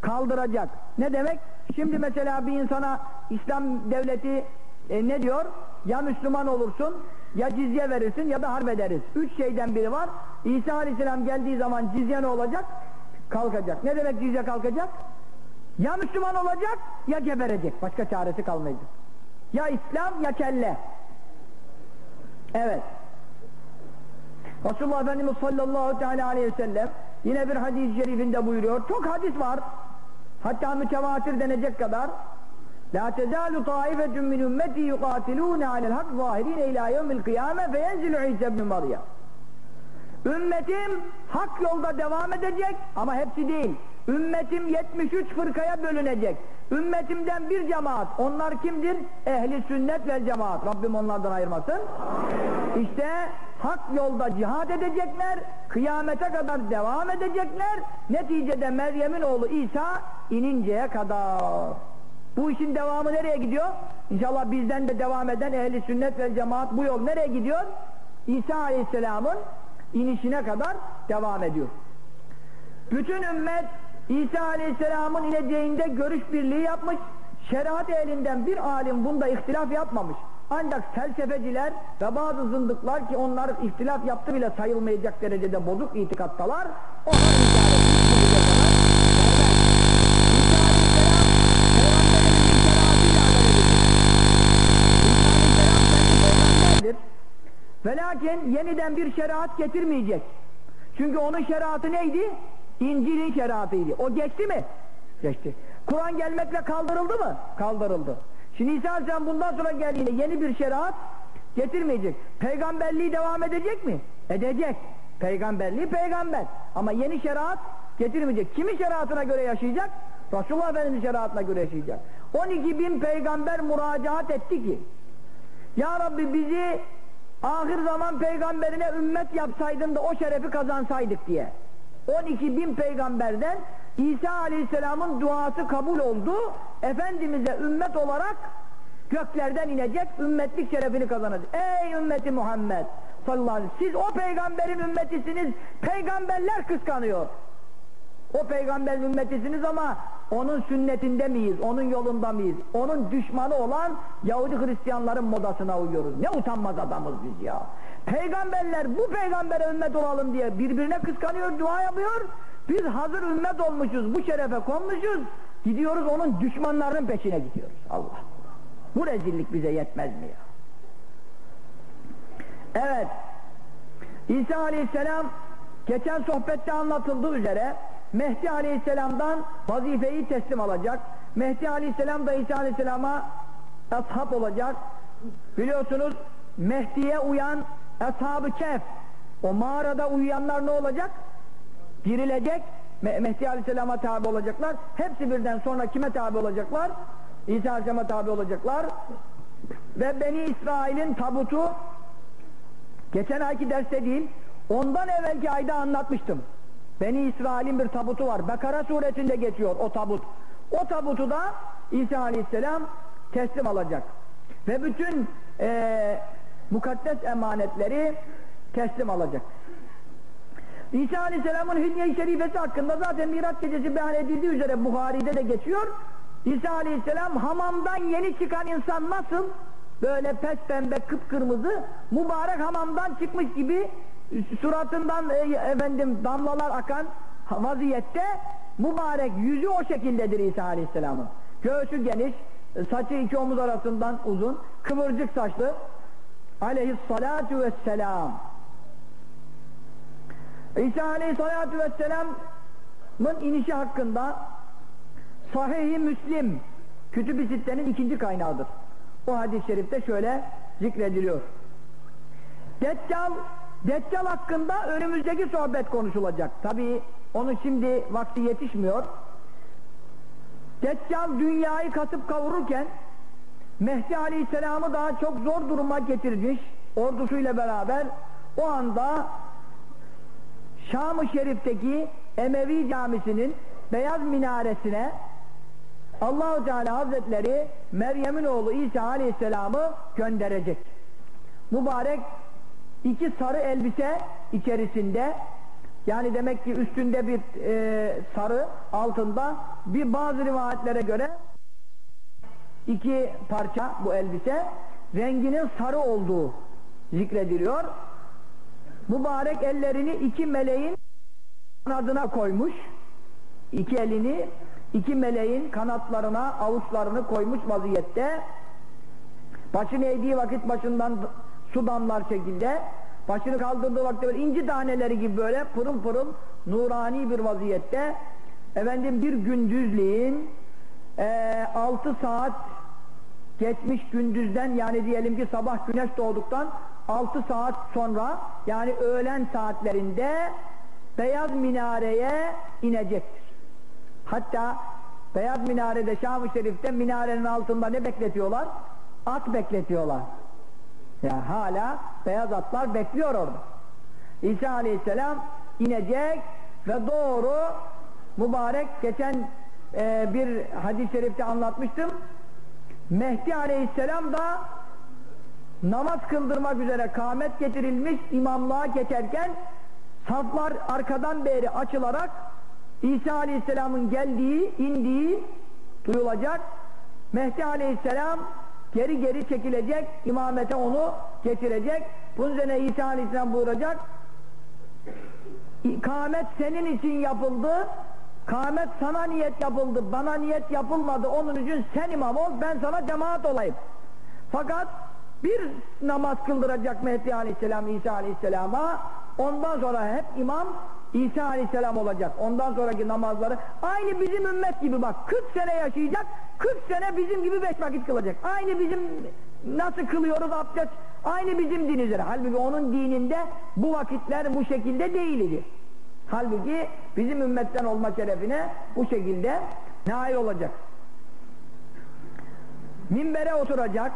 Kaldıracak. Ne demek? Şimdi mesela bir insana İslam devleti e, ne diyor? Ya Müslüman olursun, ya cizye verirsin ya da harp ederiz. Üç şeyden biri var. İsa Aleyhisselam geldiği zaman cizye ne olacak? Kalkacak. Ne demek cizye kalkacak? Ya Müslüman olacak ya geberecek. Başka çaresi kalmayacak. Ya İslam ya kelle. Evet. Resulullah Efendimiz sallallahu teala aleyhi ve sellem yine bir hadis-i şerifinde buyuruyor. Çok hadis var. Hatta mütevatir denecek kadar. La tezalu taifetun min ümmeti yuqatilûne alel hak zahirine ilâ yevmil kıyâme feyenzilü İsa ibn Maryam. Ümmetim hak yolda devam edecek ama hepsi değil. Ümmetim 73 fırkaya bölünecek. Ümmetimden bir cemaat. Onlar kimdir? Ehli sünnet ve cemaat. Rabbim onlardan ayırmasın. İşte hak yolda cihad edecekler. Kıyamete kadar devam edecekler. Neticede Meryem'in oğlu İsa ininceye kadar. Bu işin devamı nereye gidiyor? İnşallah bizden de devam eden ehli sünnet ve cemaat bu yol nereye gidiyor? İsa Aleyhisselam'ın inişine kadar devam ediyor. Bütün ümmet İsa Aleyhisselam'ın ineceğinde görüş birliği yapmış. Şeriat elinden bir alim bunda ihtilaf yapmamış. Ancak felsefeciler ve bazı zındıklar ki onlar ihtilaf yaptı bile sayılmayacak derecede bozuk itikattalar. Onlar inkar. Ve lakin yeniden bir şeriat getirmeyecek. Çünkü onun şeriatı neydi? İncil'in şeriatıydı. O geçti mi? Geçti. Kur'an gelmekle kaldırıldı mı? Kaldırıldı. Şimdi İsa Aleyhisselam bundan sonra geldiğinde yeni bir şeriat getirmeyecek. Peygamberliği devam edecek mi? Edecek. Peygamberliği peygamber. Ama yeni şeriat getirmeyecek. Kimin şeriatına göre yaşayacak? Resulullah Efendimiz şeriatına göre yaşayacak. 12 bin peygamber müracaat etti ki Ya Rabbi bizi ahir zaman peygamberine ümmet yapsaydın da o şerefi kazansaydık diye. 12 bin peygamberden İsa Aleyhisselam'ın duası kabul oldu. Efendimiz'e ümmet olarak göklerden inecek, ümmetlik şerefini kazanacak. Ey ümmeti Muhammed sallallahu aleyhi ve sellem, siz o peygamberin ümmetisiniz, peygamberler kıskanıyor. O peygamberin ümmetisiniz ama onun sünnetinde miyiz, onun yolunda mıyız? Onun düşmanı olan Yahudi Hristiyanların modasına uyuyoruz. Ne utanmaz adamız biz ya. Peygamberler bu peygambere ümmet olalım diye birbirine kıskanıyor, dua yapıyor. Biz hazır ümmet olmuşuz, bu şerefe konmuşuz. Gidiyoruz onun düşmanlarının peşine gidiyoruz. Allah. Bu rezillik bize yetmez mi ya? Evet. İsa Aleyhisselam geçen sohbette anlatıldığı üzere Mehdi Aleyhisselam'dan vazifeyi teslim alacak. Mehdi Aleyhisselam da İsa Aleyhisselam'a ashab olacak. Biliyorsunuz Mehdi'ye uyan Ashab-ı Kehf o mağarada uyuyanlar ne olacak? Dirilecek. Mehdi Aleyhisselam'a tabi olacaklar. Hepsi birden sonra kime tabi olacaklar? İsa Aleyhisselam'a tabi olacaklar. Ve Beni İsrail'in tabutu geçen ayki derste değil ondan evvelki ayda anlatmıştım. Beni İsrail'in bir tabutu var. Bekara suresinde geçiyor o tabut. O tabutu da İsa Aleyhisselam teslim alacak. Ve bütün e, mukaddes emanetleri teslim alacak. İsa Aleyhisselam'ın hülye-i şerifesi hakkında zaten Miraç gecesi beyan edildiği üzere Buhari'de de geçiyor. İsa Aleyhisselam hamamdan yeni çıkan insan nasıl böyle pes pembe kıpkırmızı mübarek hamamdan çıkmış gibi suratından e, efendim damlalar akan vaziyette mübarek yüzü o şekildedir İsa Aleyhisselam'ın. Göğsü geniş, saçı iki omuz arasından uzun, kıvırcık saçlı. Aleyhissalatu vesselam. İsa Aleyhissalatu vesselam'ın inişi hakkında Sahih-i Müslim Kütüb-i Sitte'nin ikinci kaynağıdır. O hadis-i şerifte şöyle zikrediliyor. Deccal, Deccal hakkında önümüzdeki sohbet konuşulacak. Tabi onun şimdi vakti yetişmiyor. Deccal dünyayı kasıp kavururken Mehdi Aleyhisselam'ı daha çok zor duruma getirmiş ordusuyla beraber o anda Şam-ı Şerif'teki Emevi Camisi'nin beyaz minaresine Allahu Teala Hazretleri Meryem'in oğlu İsa Aleyhisselam'ı gönderecek. Mübarek iki sarı elbise içerisinde yani demek ki üstünde bir e, sarı altında bir bazı rivayetlere göre iki parça bu elbise renginin sarı olduğu zikrediliyor. Mübarek ellerini iki meleğin kanadına koymuş. iki elini iki meleğin kanatlarına avuçlarını koymuş vaziyette başını eğdiği vakit başından su damlar şekilde başını kaldırdığı vakit böyle inci taneleri gibi böyle pırıl pırıl nurani bir vaziyette efendim bir gündüzliğin e, 6 saat geçmiş gündüzden yani diyelim ki sabah güneş doğduktan 6 saat sonra yani öğlen saatlerinde beyaz minareye inecektir. Hatta beyaz minarede Şam-ı Şerif'te minarenin altında ne bekletiyorlar? At bekletiyorlar. Yani hala beyaz atlar bekliyor orada. İsa Aleyhisselam inecek ve doğru mübarek geçen e, bir hadis-i şerifte anlatmıştım. Mehdi Aleyhisselam da namaz kıldırmak üzere kâmet getirilmiş imamlığa geçerken saflar arkadan beri açılarak İsa Aleyhisselam'ın geldiği, indiği duyulacak. Mehdi Aleyhisselam geri geri çekilecek, imamete onu getirecek. Bunun üzerine İsa Aleyhisselam buyuracak. Kâmet senin için yapıldı, kâmet sana niyet yapıldı, bana niyet yapılmadı, onun için sen imam ol, ben sana cemaat olayım. Fakat bir namaz kıldıracak Mehdi Aleyhisselam İsa Aleyhisselam'a, ondan sonra hep imam İsa Aleyhisselam olacak. Ondan sonraki namazları aynı bizim ümmet gibi bak 40 sene yaşayacak 40 sene bizim gibi beş vakit kılacak. Aynı bizim nasıl kılıyoruz abdest aynı bizim dinizdir. Halbuki onun dininde bu vakitler bu şekilde değildi. Halbuki bizim ümmetten olma şerefine bu şekilde nail olacak. Minbere oturacak.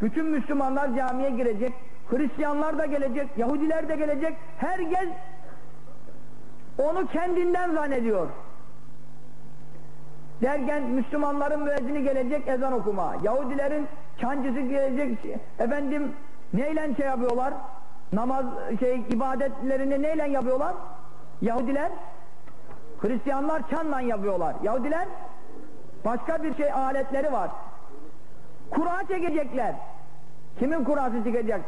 Bütün Müslümanlar camiye girecek. Hristiyanlar da gelecek. Yahudiler de gelecek. Herkes onu kendinden zannediyor. Derken Müslümanların müezzini gelecek ezan okuma. Yahudilerin çancısı gelecek efendim neyle şey yapıyorlar? Namaz şey ibadetlerini neyle yapıyorlar? Yahudiler Hristiyanlar çanla yapıyorlar. Yahudiler başka bir şey aletleri var. Kura çekecekler. Kimin kurası çıkacak?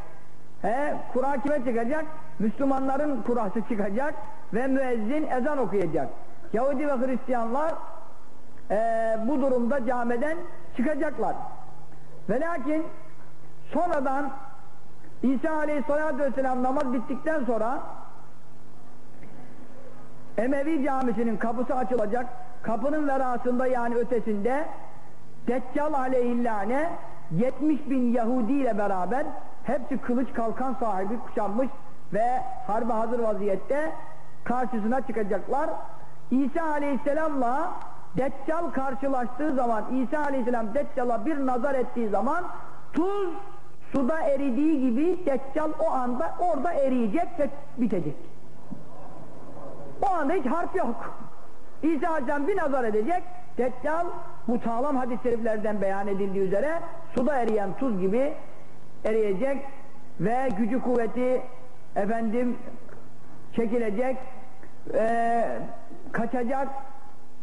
He, kura kime çıkacak? Müslümanların kurası çıkacak ve müezzin ezan okuyacak. Yahudi ve Hristiyanlar e, bu durumda camiden çıkacaklar. Ve lakin sonradan İsa Aleyhisselatü Vesselam namaz bittikten sonra Emevi camisinin kapısı açılacak. Kapının verasında yani ötesinde Deccal aleyhillâne 70 bin Yahudi ile beraber hepsi kılıç kalkan sahibi kuşanmış ve harbe hazır vaziyette karşısına çıkacaklar. İsa aleyhisselamla Deccal karşılaştığı zaman İsa aleyhisselam Deccal'a bir nazar ettiği zaman tuz suda eridiği gibi Deccal o anda orada eriyecek ve bitecek. O anda hiç harf yok. İsa aleyhisselam bir nazar edecek Deccal bu sağlam hadis-i şeriflerden beyan edildiği üzere suda eriyen tuz gibi eriyecek ve gücü kuvveti efendim çekilecek e, kaçacak.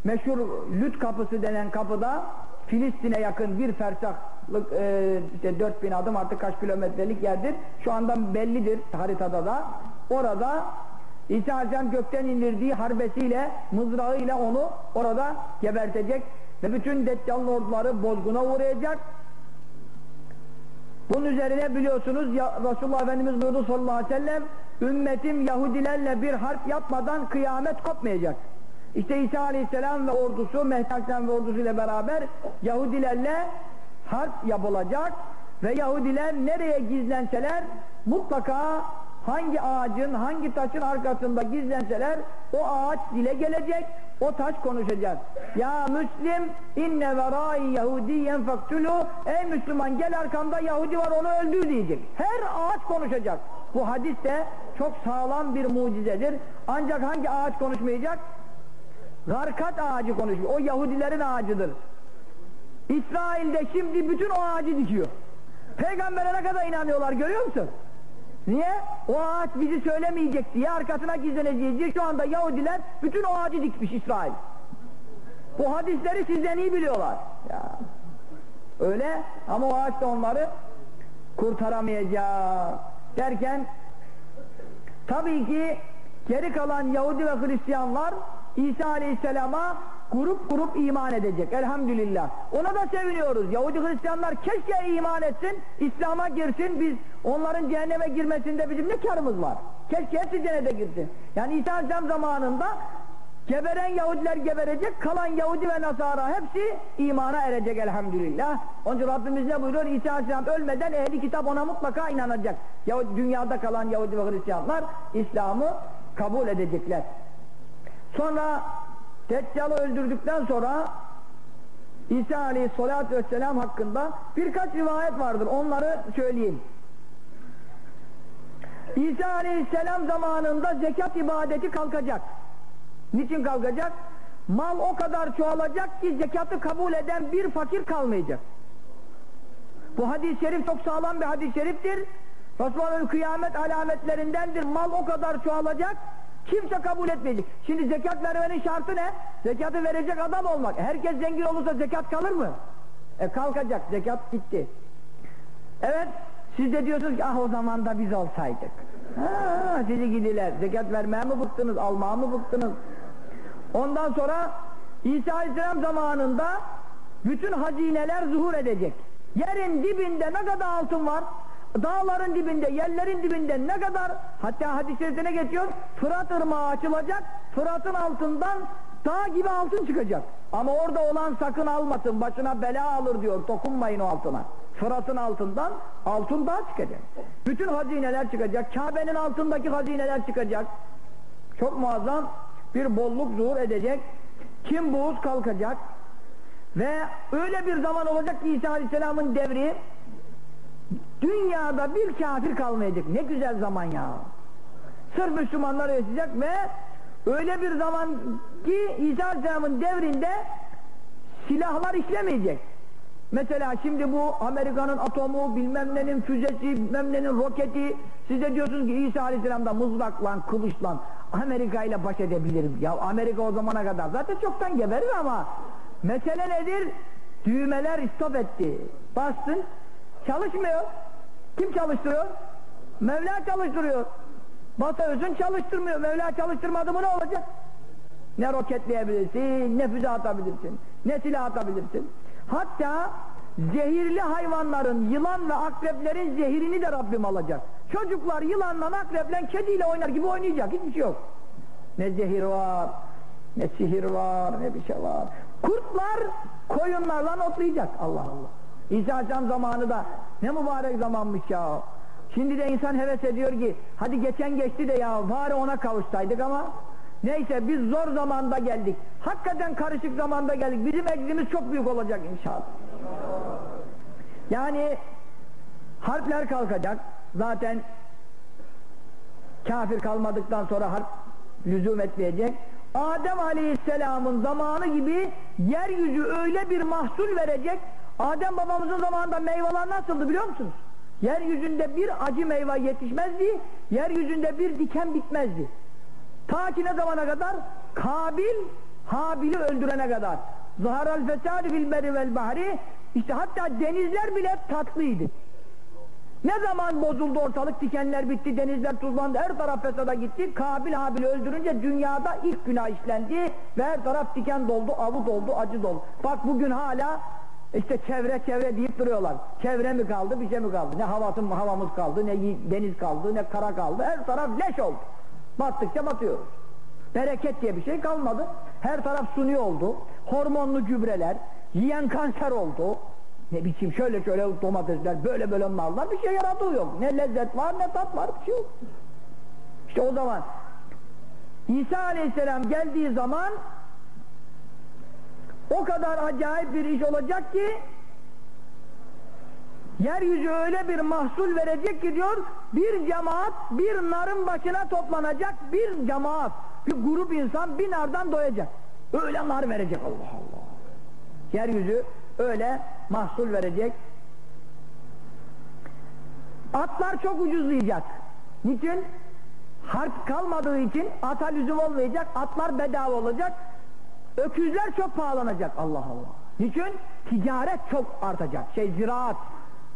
Meşhur Lüt kapısı denen kapıda Filistin'e yakın bir fersahlık e, işte 4000 adım artık kaç kilometrelik yerdir. Şu anda bellidir haritada da. Orada İsa Aleyhisselam gökten indirdiği harbesiyle, mızrağıyla onu orada gebertecek ve bütün Deccal'ın orduları bozguna uğrayacak. Bunun üzerine biliyorsunuz ya Resulullah Efendimiz buyurdu sallallahu aleyhi ve sellem ümmetim Yahudilerle bir harp yapmadan kıyamet kopmayacak. İşte İsa Aleyhisselam ve ordusu, Aleyhisselam ve ordusuyla beraber Yahudilerle harp yapılacak ve Yahudiler nereye gizlenseler mutlaka hangi ağacın, hangi taşın arkasında gizlenseler o ağaç dile gelecek, o taş konuşacak. Ya Müslim inne verai Yahudiyen faktulu Ey Müslüman gel arkamda Yahudi var onu öldür diyecek. Her ağaç konuşacak. Bu hadis de çok sağlam bir mucizedir. Ancak hangi ağaç konuşmayacak? Garkat ağacı konuşuyor. O Yahudilerin ağacıdır. İsrail'de şimdi bütün o ağacı dikiyor. Peygambere ne kadar inanıyorlar görüyor musun? Niye? O ağaç bizi söylemeyecek diye arkasına gizleneceğiz diye şu anda Yahudiler bütün o ağacı dikmiş İsrail. Bu hadisleri sizden iyi biliyorlar. Ya. Öyle ama o ağaç da onları kurtaramayacak. Derken tabii ki geri kalan Yahudi ve Hristiyanlar İsa Aleyhisselam'a grup grup iman edecek elhamdülillah. Ona da seviniyoruz. Yahudi Hristiyanlar keşke iman etsin, İslam'a girsin. Biz onların cehenneme girmesinde bizim ne karımız var? Keşke hepsi cennete girsin. Yani İsa Aleyhisselam zamanında geberen Yahudiler geberecek, kalan Yahudi ve Nasara hepsi imana erecek elhamdülillah. Onun için Rabbimiz ne buyuruyor? İsa Aleyhisselam ölmeden ehli kitap ona mutlaka inanacak. Yahudi, dünyada kalan Yahudi ve Hristiyanlar İslam'ı kabul edecekler. Sonra Deccal'ı öldürdükten sonra İsa aleyhissalatü vesselam hakkında birkaç rivayet vardır. Onları söyleyeyim. İsa aleyhisselam zamanında zekat ibadeti kalkacak. Niçin kalkacak? Mal o kadar çoğalacak ki zekatı kabul eden bir fakir kalmayacak. Bu hadis-i şerif çok sağlam bir hadis-i şeriftir. Resulullah'ın kıyamet alametlerindendir. Mal o kadar çoğalacak Kimse kabul etmeyecek. Şimdi zekat vermenin şartı ne? Zekatı verecek adam olmak. Herkes zengin olursa zekat kalır mı? E kalkacak. Zekat gitti. Evet. Siz de diyorsunuz ki ah o zaman da biz olsaydık. Ha, sizi gidiler. Zekat vermeye mi bıktınız? Almaya mı bıktınız? Ondan sonra İsa Aleyhisselam zamanında bütün hazineler zuhur edecek. Yerin dibinde ne kadar altın var? Dağların dibinde, yerlerin dibinde ne kadar hatta hadis-i ne geçiyor? Fırat ırmağı açılacak, Fırat'ın altından dağ gibi altın çıkacak. Ama orada olan sakın almasın, başına bela alır diyor, dokunmayın o altına. Fırat'ın altından altın dağ çıkacak. Bütün hazineler çıkacak, Kabe'nin altındaki hazineler çıkacak. Çok muazzam bir bolluk zuhur edecek. Kim buğuz kalkacak. Ve öyle bir zaman olacak ki İsa Aleyhisselam'ın devri Dünyada bir kafir kalmayacak. Ne güzel zaman ya. Sırf Müslümanlar yaşayacak ve öyle bir zaman ki İsa Aleyhisselam'ın devrinde silahlar işlemeyecek. Mesela şimdi bu Amerika'nın atomu, bilmem nenin füzesi, bilmem nenin roketi, siz de diyorsunuz ki İsa Aleyhisselam'da mızrakla, kılıçla Amerika ile baş edebilirim. Ya Amerika o zamana kadar zaten çoktan geberir ama mesele nedir? Düğmeler istop etti. Bastın, çalışmıyor. Kim çalıştırıyor? Mevla çalıştırıyor. Batı özün çalıştırmıyor. Mevla çalıştırmadı mı ne olacak? Ne roketleyebilirsin, ne füze atabilirsin, ne silah atabilirsin. Hatta zehirli hayvanların, yılan ve akreplerin zehirini de Rabbim alacak. Çocuklar yılanla, akreple, kediyle oynar gibi oynayacak. Hiçbir şey yok. Ne zehir var, ne sihir var, ne bir şey var. Kurtlar koyunlarla otlayacak. Allah Allah. İsa Aleyhisselam zamanı da ne mübarek zamanmış ya. Şimdi de insan heves ediyor ki hadi geçen geçti de ya bari ona kavuşsaydık ama neyse biz zor zamanda geldik. Hakikaten karışık zamanda geldik. Bizim eksiğimiz çok büyük olacak inşallah. Yani harpler kalkacak. Zaten kafir kalmadıktan sonra harp lüzum etmeyecek. Adem Aleyhisselam'ın zamanı gibi yeryüzü öyle bir mahsul verecek Adem babamızın zamanında meyveler nasıldı biliyor musunuz? Yeryüzünde bir acı meyve yetişmezdi, yeryüzünde bir diken bitmezdi. Ta ki ne zamana kadar? Kabil, Habil'i öldürene kadar. Zaharal fesadi fil beri vel bahri işte hatta denizler bile tatlıydı. Ne zaman bozuldu ortalık, dikenler bitti, denizler tuzlandı, her taraf fesada gitti. Kabil Habil'i öldürünce dünyada ilk günah işlendi ve her taraf diken doldu, avu doldu, acı doldu. Bak bugün hala işte çevre çevre deyip duruyorlar. Çevre mi kaldı, bir şey mi kaldı? Ne havasın, havamız kaldı, ne deniz kaldı, ne kara kaldı. Her taraf leş oldu. Battıkça batıyoruz. Bereket diye bir şey kalmadı. Her taraf suni oldu. Hormonlu gübreler, yiyen kanser oldu. Ne biçim şöyle şöyle domatesler, böyle böyle mallar bir şey yaratığı yok. Ne lezzet var ne tat var bir şey yok. İşte o zaman İsa Aleyhisselam geldiği zaman o kadar acayip bir iş olacak ki yeryüzü öyle bir mahsul verecek ki diyor bir cemaat bir narın başına toplanacak bir cemaat bir grup insan bir nardan doyacak. Öyle nar verecek Allah Allah. Yeryüzü öyle mahsul verecek. Atlar çok ucuzlayacak. Niçin? Harp kalmadığı için ata lüzum olmayacak, atlar bedava olacak. Öküzler çok pahalanacak Allah Allah. Niçin? Ticaret çok artacak. Şey ziraat.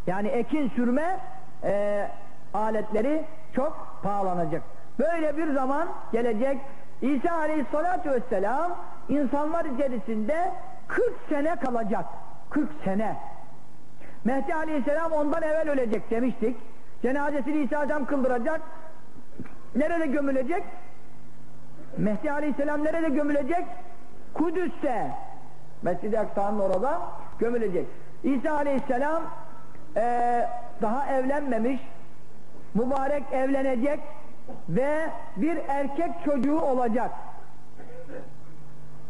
Yani ekin sürme e, aletleri çok pahalanacak. Böyle bir zaman gelecek. İsa Aleyhisselatü Vesselam insanlar içerisinde 40 sene kalacak. 40 sene. Mehdi Aleyhisselam ondan evvel ölecek demiştik. Cenazesini İsa Aleyhisselam kıldıracak. Nerede gömülecek? Mehdi Aleyhisselam nerede gömülecek? Kudüs'te. Mescid-i Aksa'nın orada gömülecek. İsa Aleyhisselam ee, daha evlenmemiş, mübarek evlenecek ve bir erkek çocuğu olacak.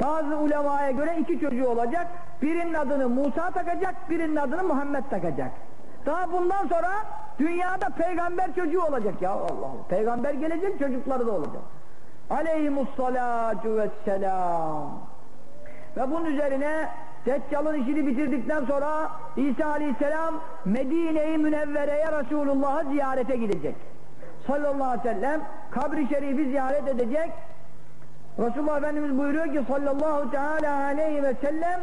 Bazı ulemaya göre iki çocuğu olacak. Birinin adını Musa takacak, birinin adını Muhammed takacak. Daha bundan sonra dünyada peygamber çocuğu olacak ya Allah Allah. Peygamber gelecek, çocukları da olacak. Aleyhimussalatu vesselam. Ve bunun üzerine Deccal'ın işini bitirdikten sonra İsa Aleyhisselam Medine-i Münevvere'ye Resulullah'ı ziyarete gidecek. Sallallahu aleyhi ve sellem kabri şerifi ziyaret edecek. Resulullah Efendimiz buyuruyor ki sallallahu teala aleyhi ve sellem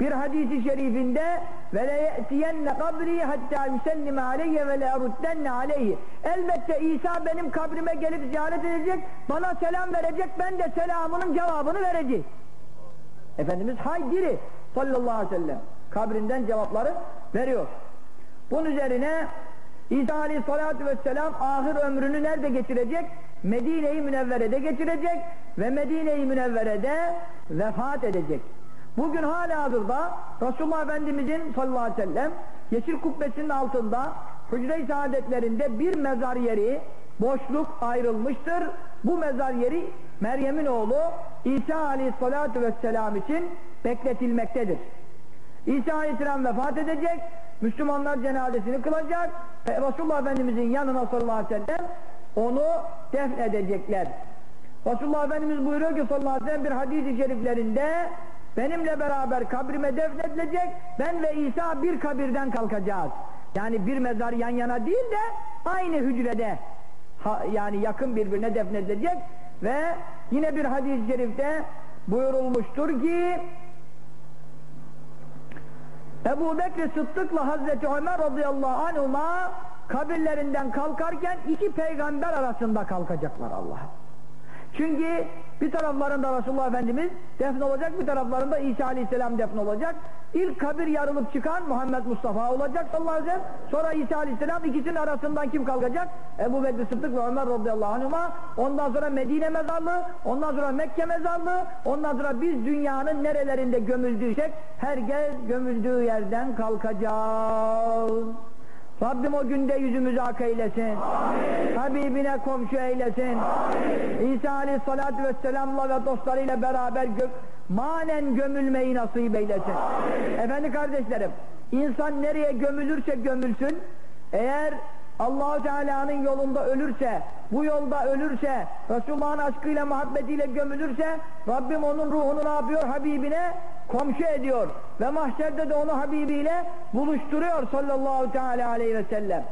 bir hadisi şerifinde ve le ye'tiyenne kabri hatta yusellime aleyye ve le eruddenne aleyhi elbette İsa benim kabrime gelip ziyaret edecek bana selam verecek ben de selamının cevabını vereceğim Efendimiz hay diri sallallahu aleyhi ve sellem kabrinden cevapları veriyor bunun üzerine İsa aleyhissalatü vesselam ahir ömrünü nerede geçirecek? Medine-i Münevvere'de geçirecek ve Medine-i Münevvere'de vefat edecek. Bugün hala hazırda Resulullah Efendimizin sallallahu aleyhi ve sellem Yeşil Kubbesi'nin altında Hücre-i Saadetlerinde bir mezar yeri boşluk ayrılmıştır. Bu mezar yeri Meryem'in oğlu İsa aleyhissalatu vesselam için bekletilmektedir. İsa aleyhisselam vefat edecek, Müslümanlar cenazesini kılacak, Resulullah Efendimizin yanına sallallahu aleyhi ve sellem onu defnedecekler. Resulullah Efendimiz buyuruyor ki sallallahu aleyhi ve sellem bir hadis-i şeriflerinde benimle beraber kabrime defnedilecek, ben ve İsa bir kabirden kalkacağız. Yani bir mezar yan yana değil de aynı hücrede ha, yani yakın birbirine defnedilecek ve yine bir hadis-i şerifte buyurulmuştur ki Ebu Bekir Sıddık'la Hazreti Ömer radıyallahu anhuma kabirlerinden kalkarken iki peygamber arasında kalkacaklar Allah'a. Çünkü bir taraflarında Resulullah Efendimiz defn olacak, bir taraflarında İsa Aleyhisselam defn olacak. İlk kabir yarılıp çıkan Muhammed Mustafa olacak sallallahu aleyhi ve sellem. Sonra İsa Aleyhisselam ikisinin arasından kim kalkacak? Ebu Bekir Sıddık ve Ömer radıyallahu anhuma. Ondan sonra Medine mezarlığı, ondan sonra Mekke mezarlığı, ondan sonra biz dünyanın nerelerinde gömüldüysek herkes gömüldüğü yerden kalkacağız. Rabbim o günde yüzümüzü ak eylesin. Amin. Habibine komşu eylesin. Amin. İsa aleyhissalatü vesselamla ve dostlarıyla beraber gö manen gömülmeyi nasip eylesin. Amin. Efendi kardeşlerim, insan nereye gömülürse gömülsün, eğer Allahu Teala'nın yolunda ölürse, bu yolda ölürse, Resulullah'ın aşkıyla, muhabbetiyle gömülürse, Rabbim onun ruhunu ne yapıyor? Habibine komşu ediyor ve mahşerde de onu Habibiyle buluşturuyor sallallahu teala aleyhi ve sellem.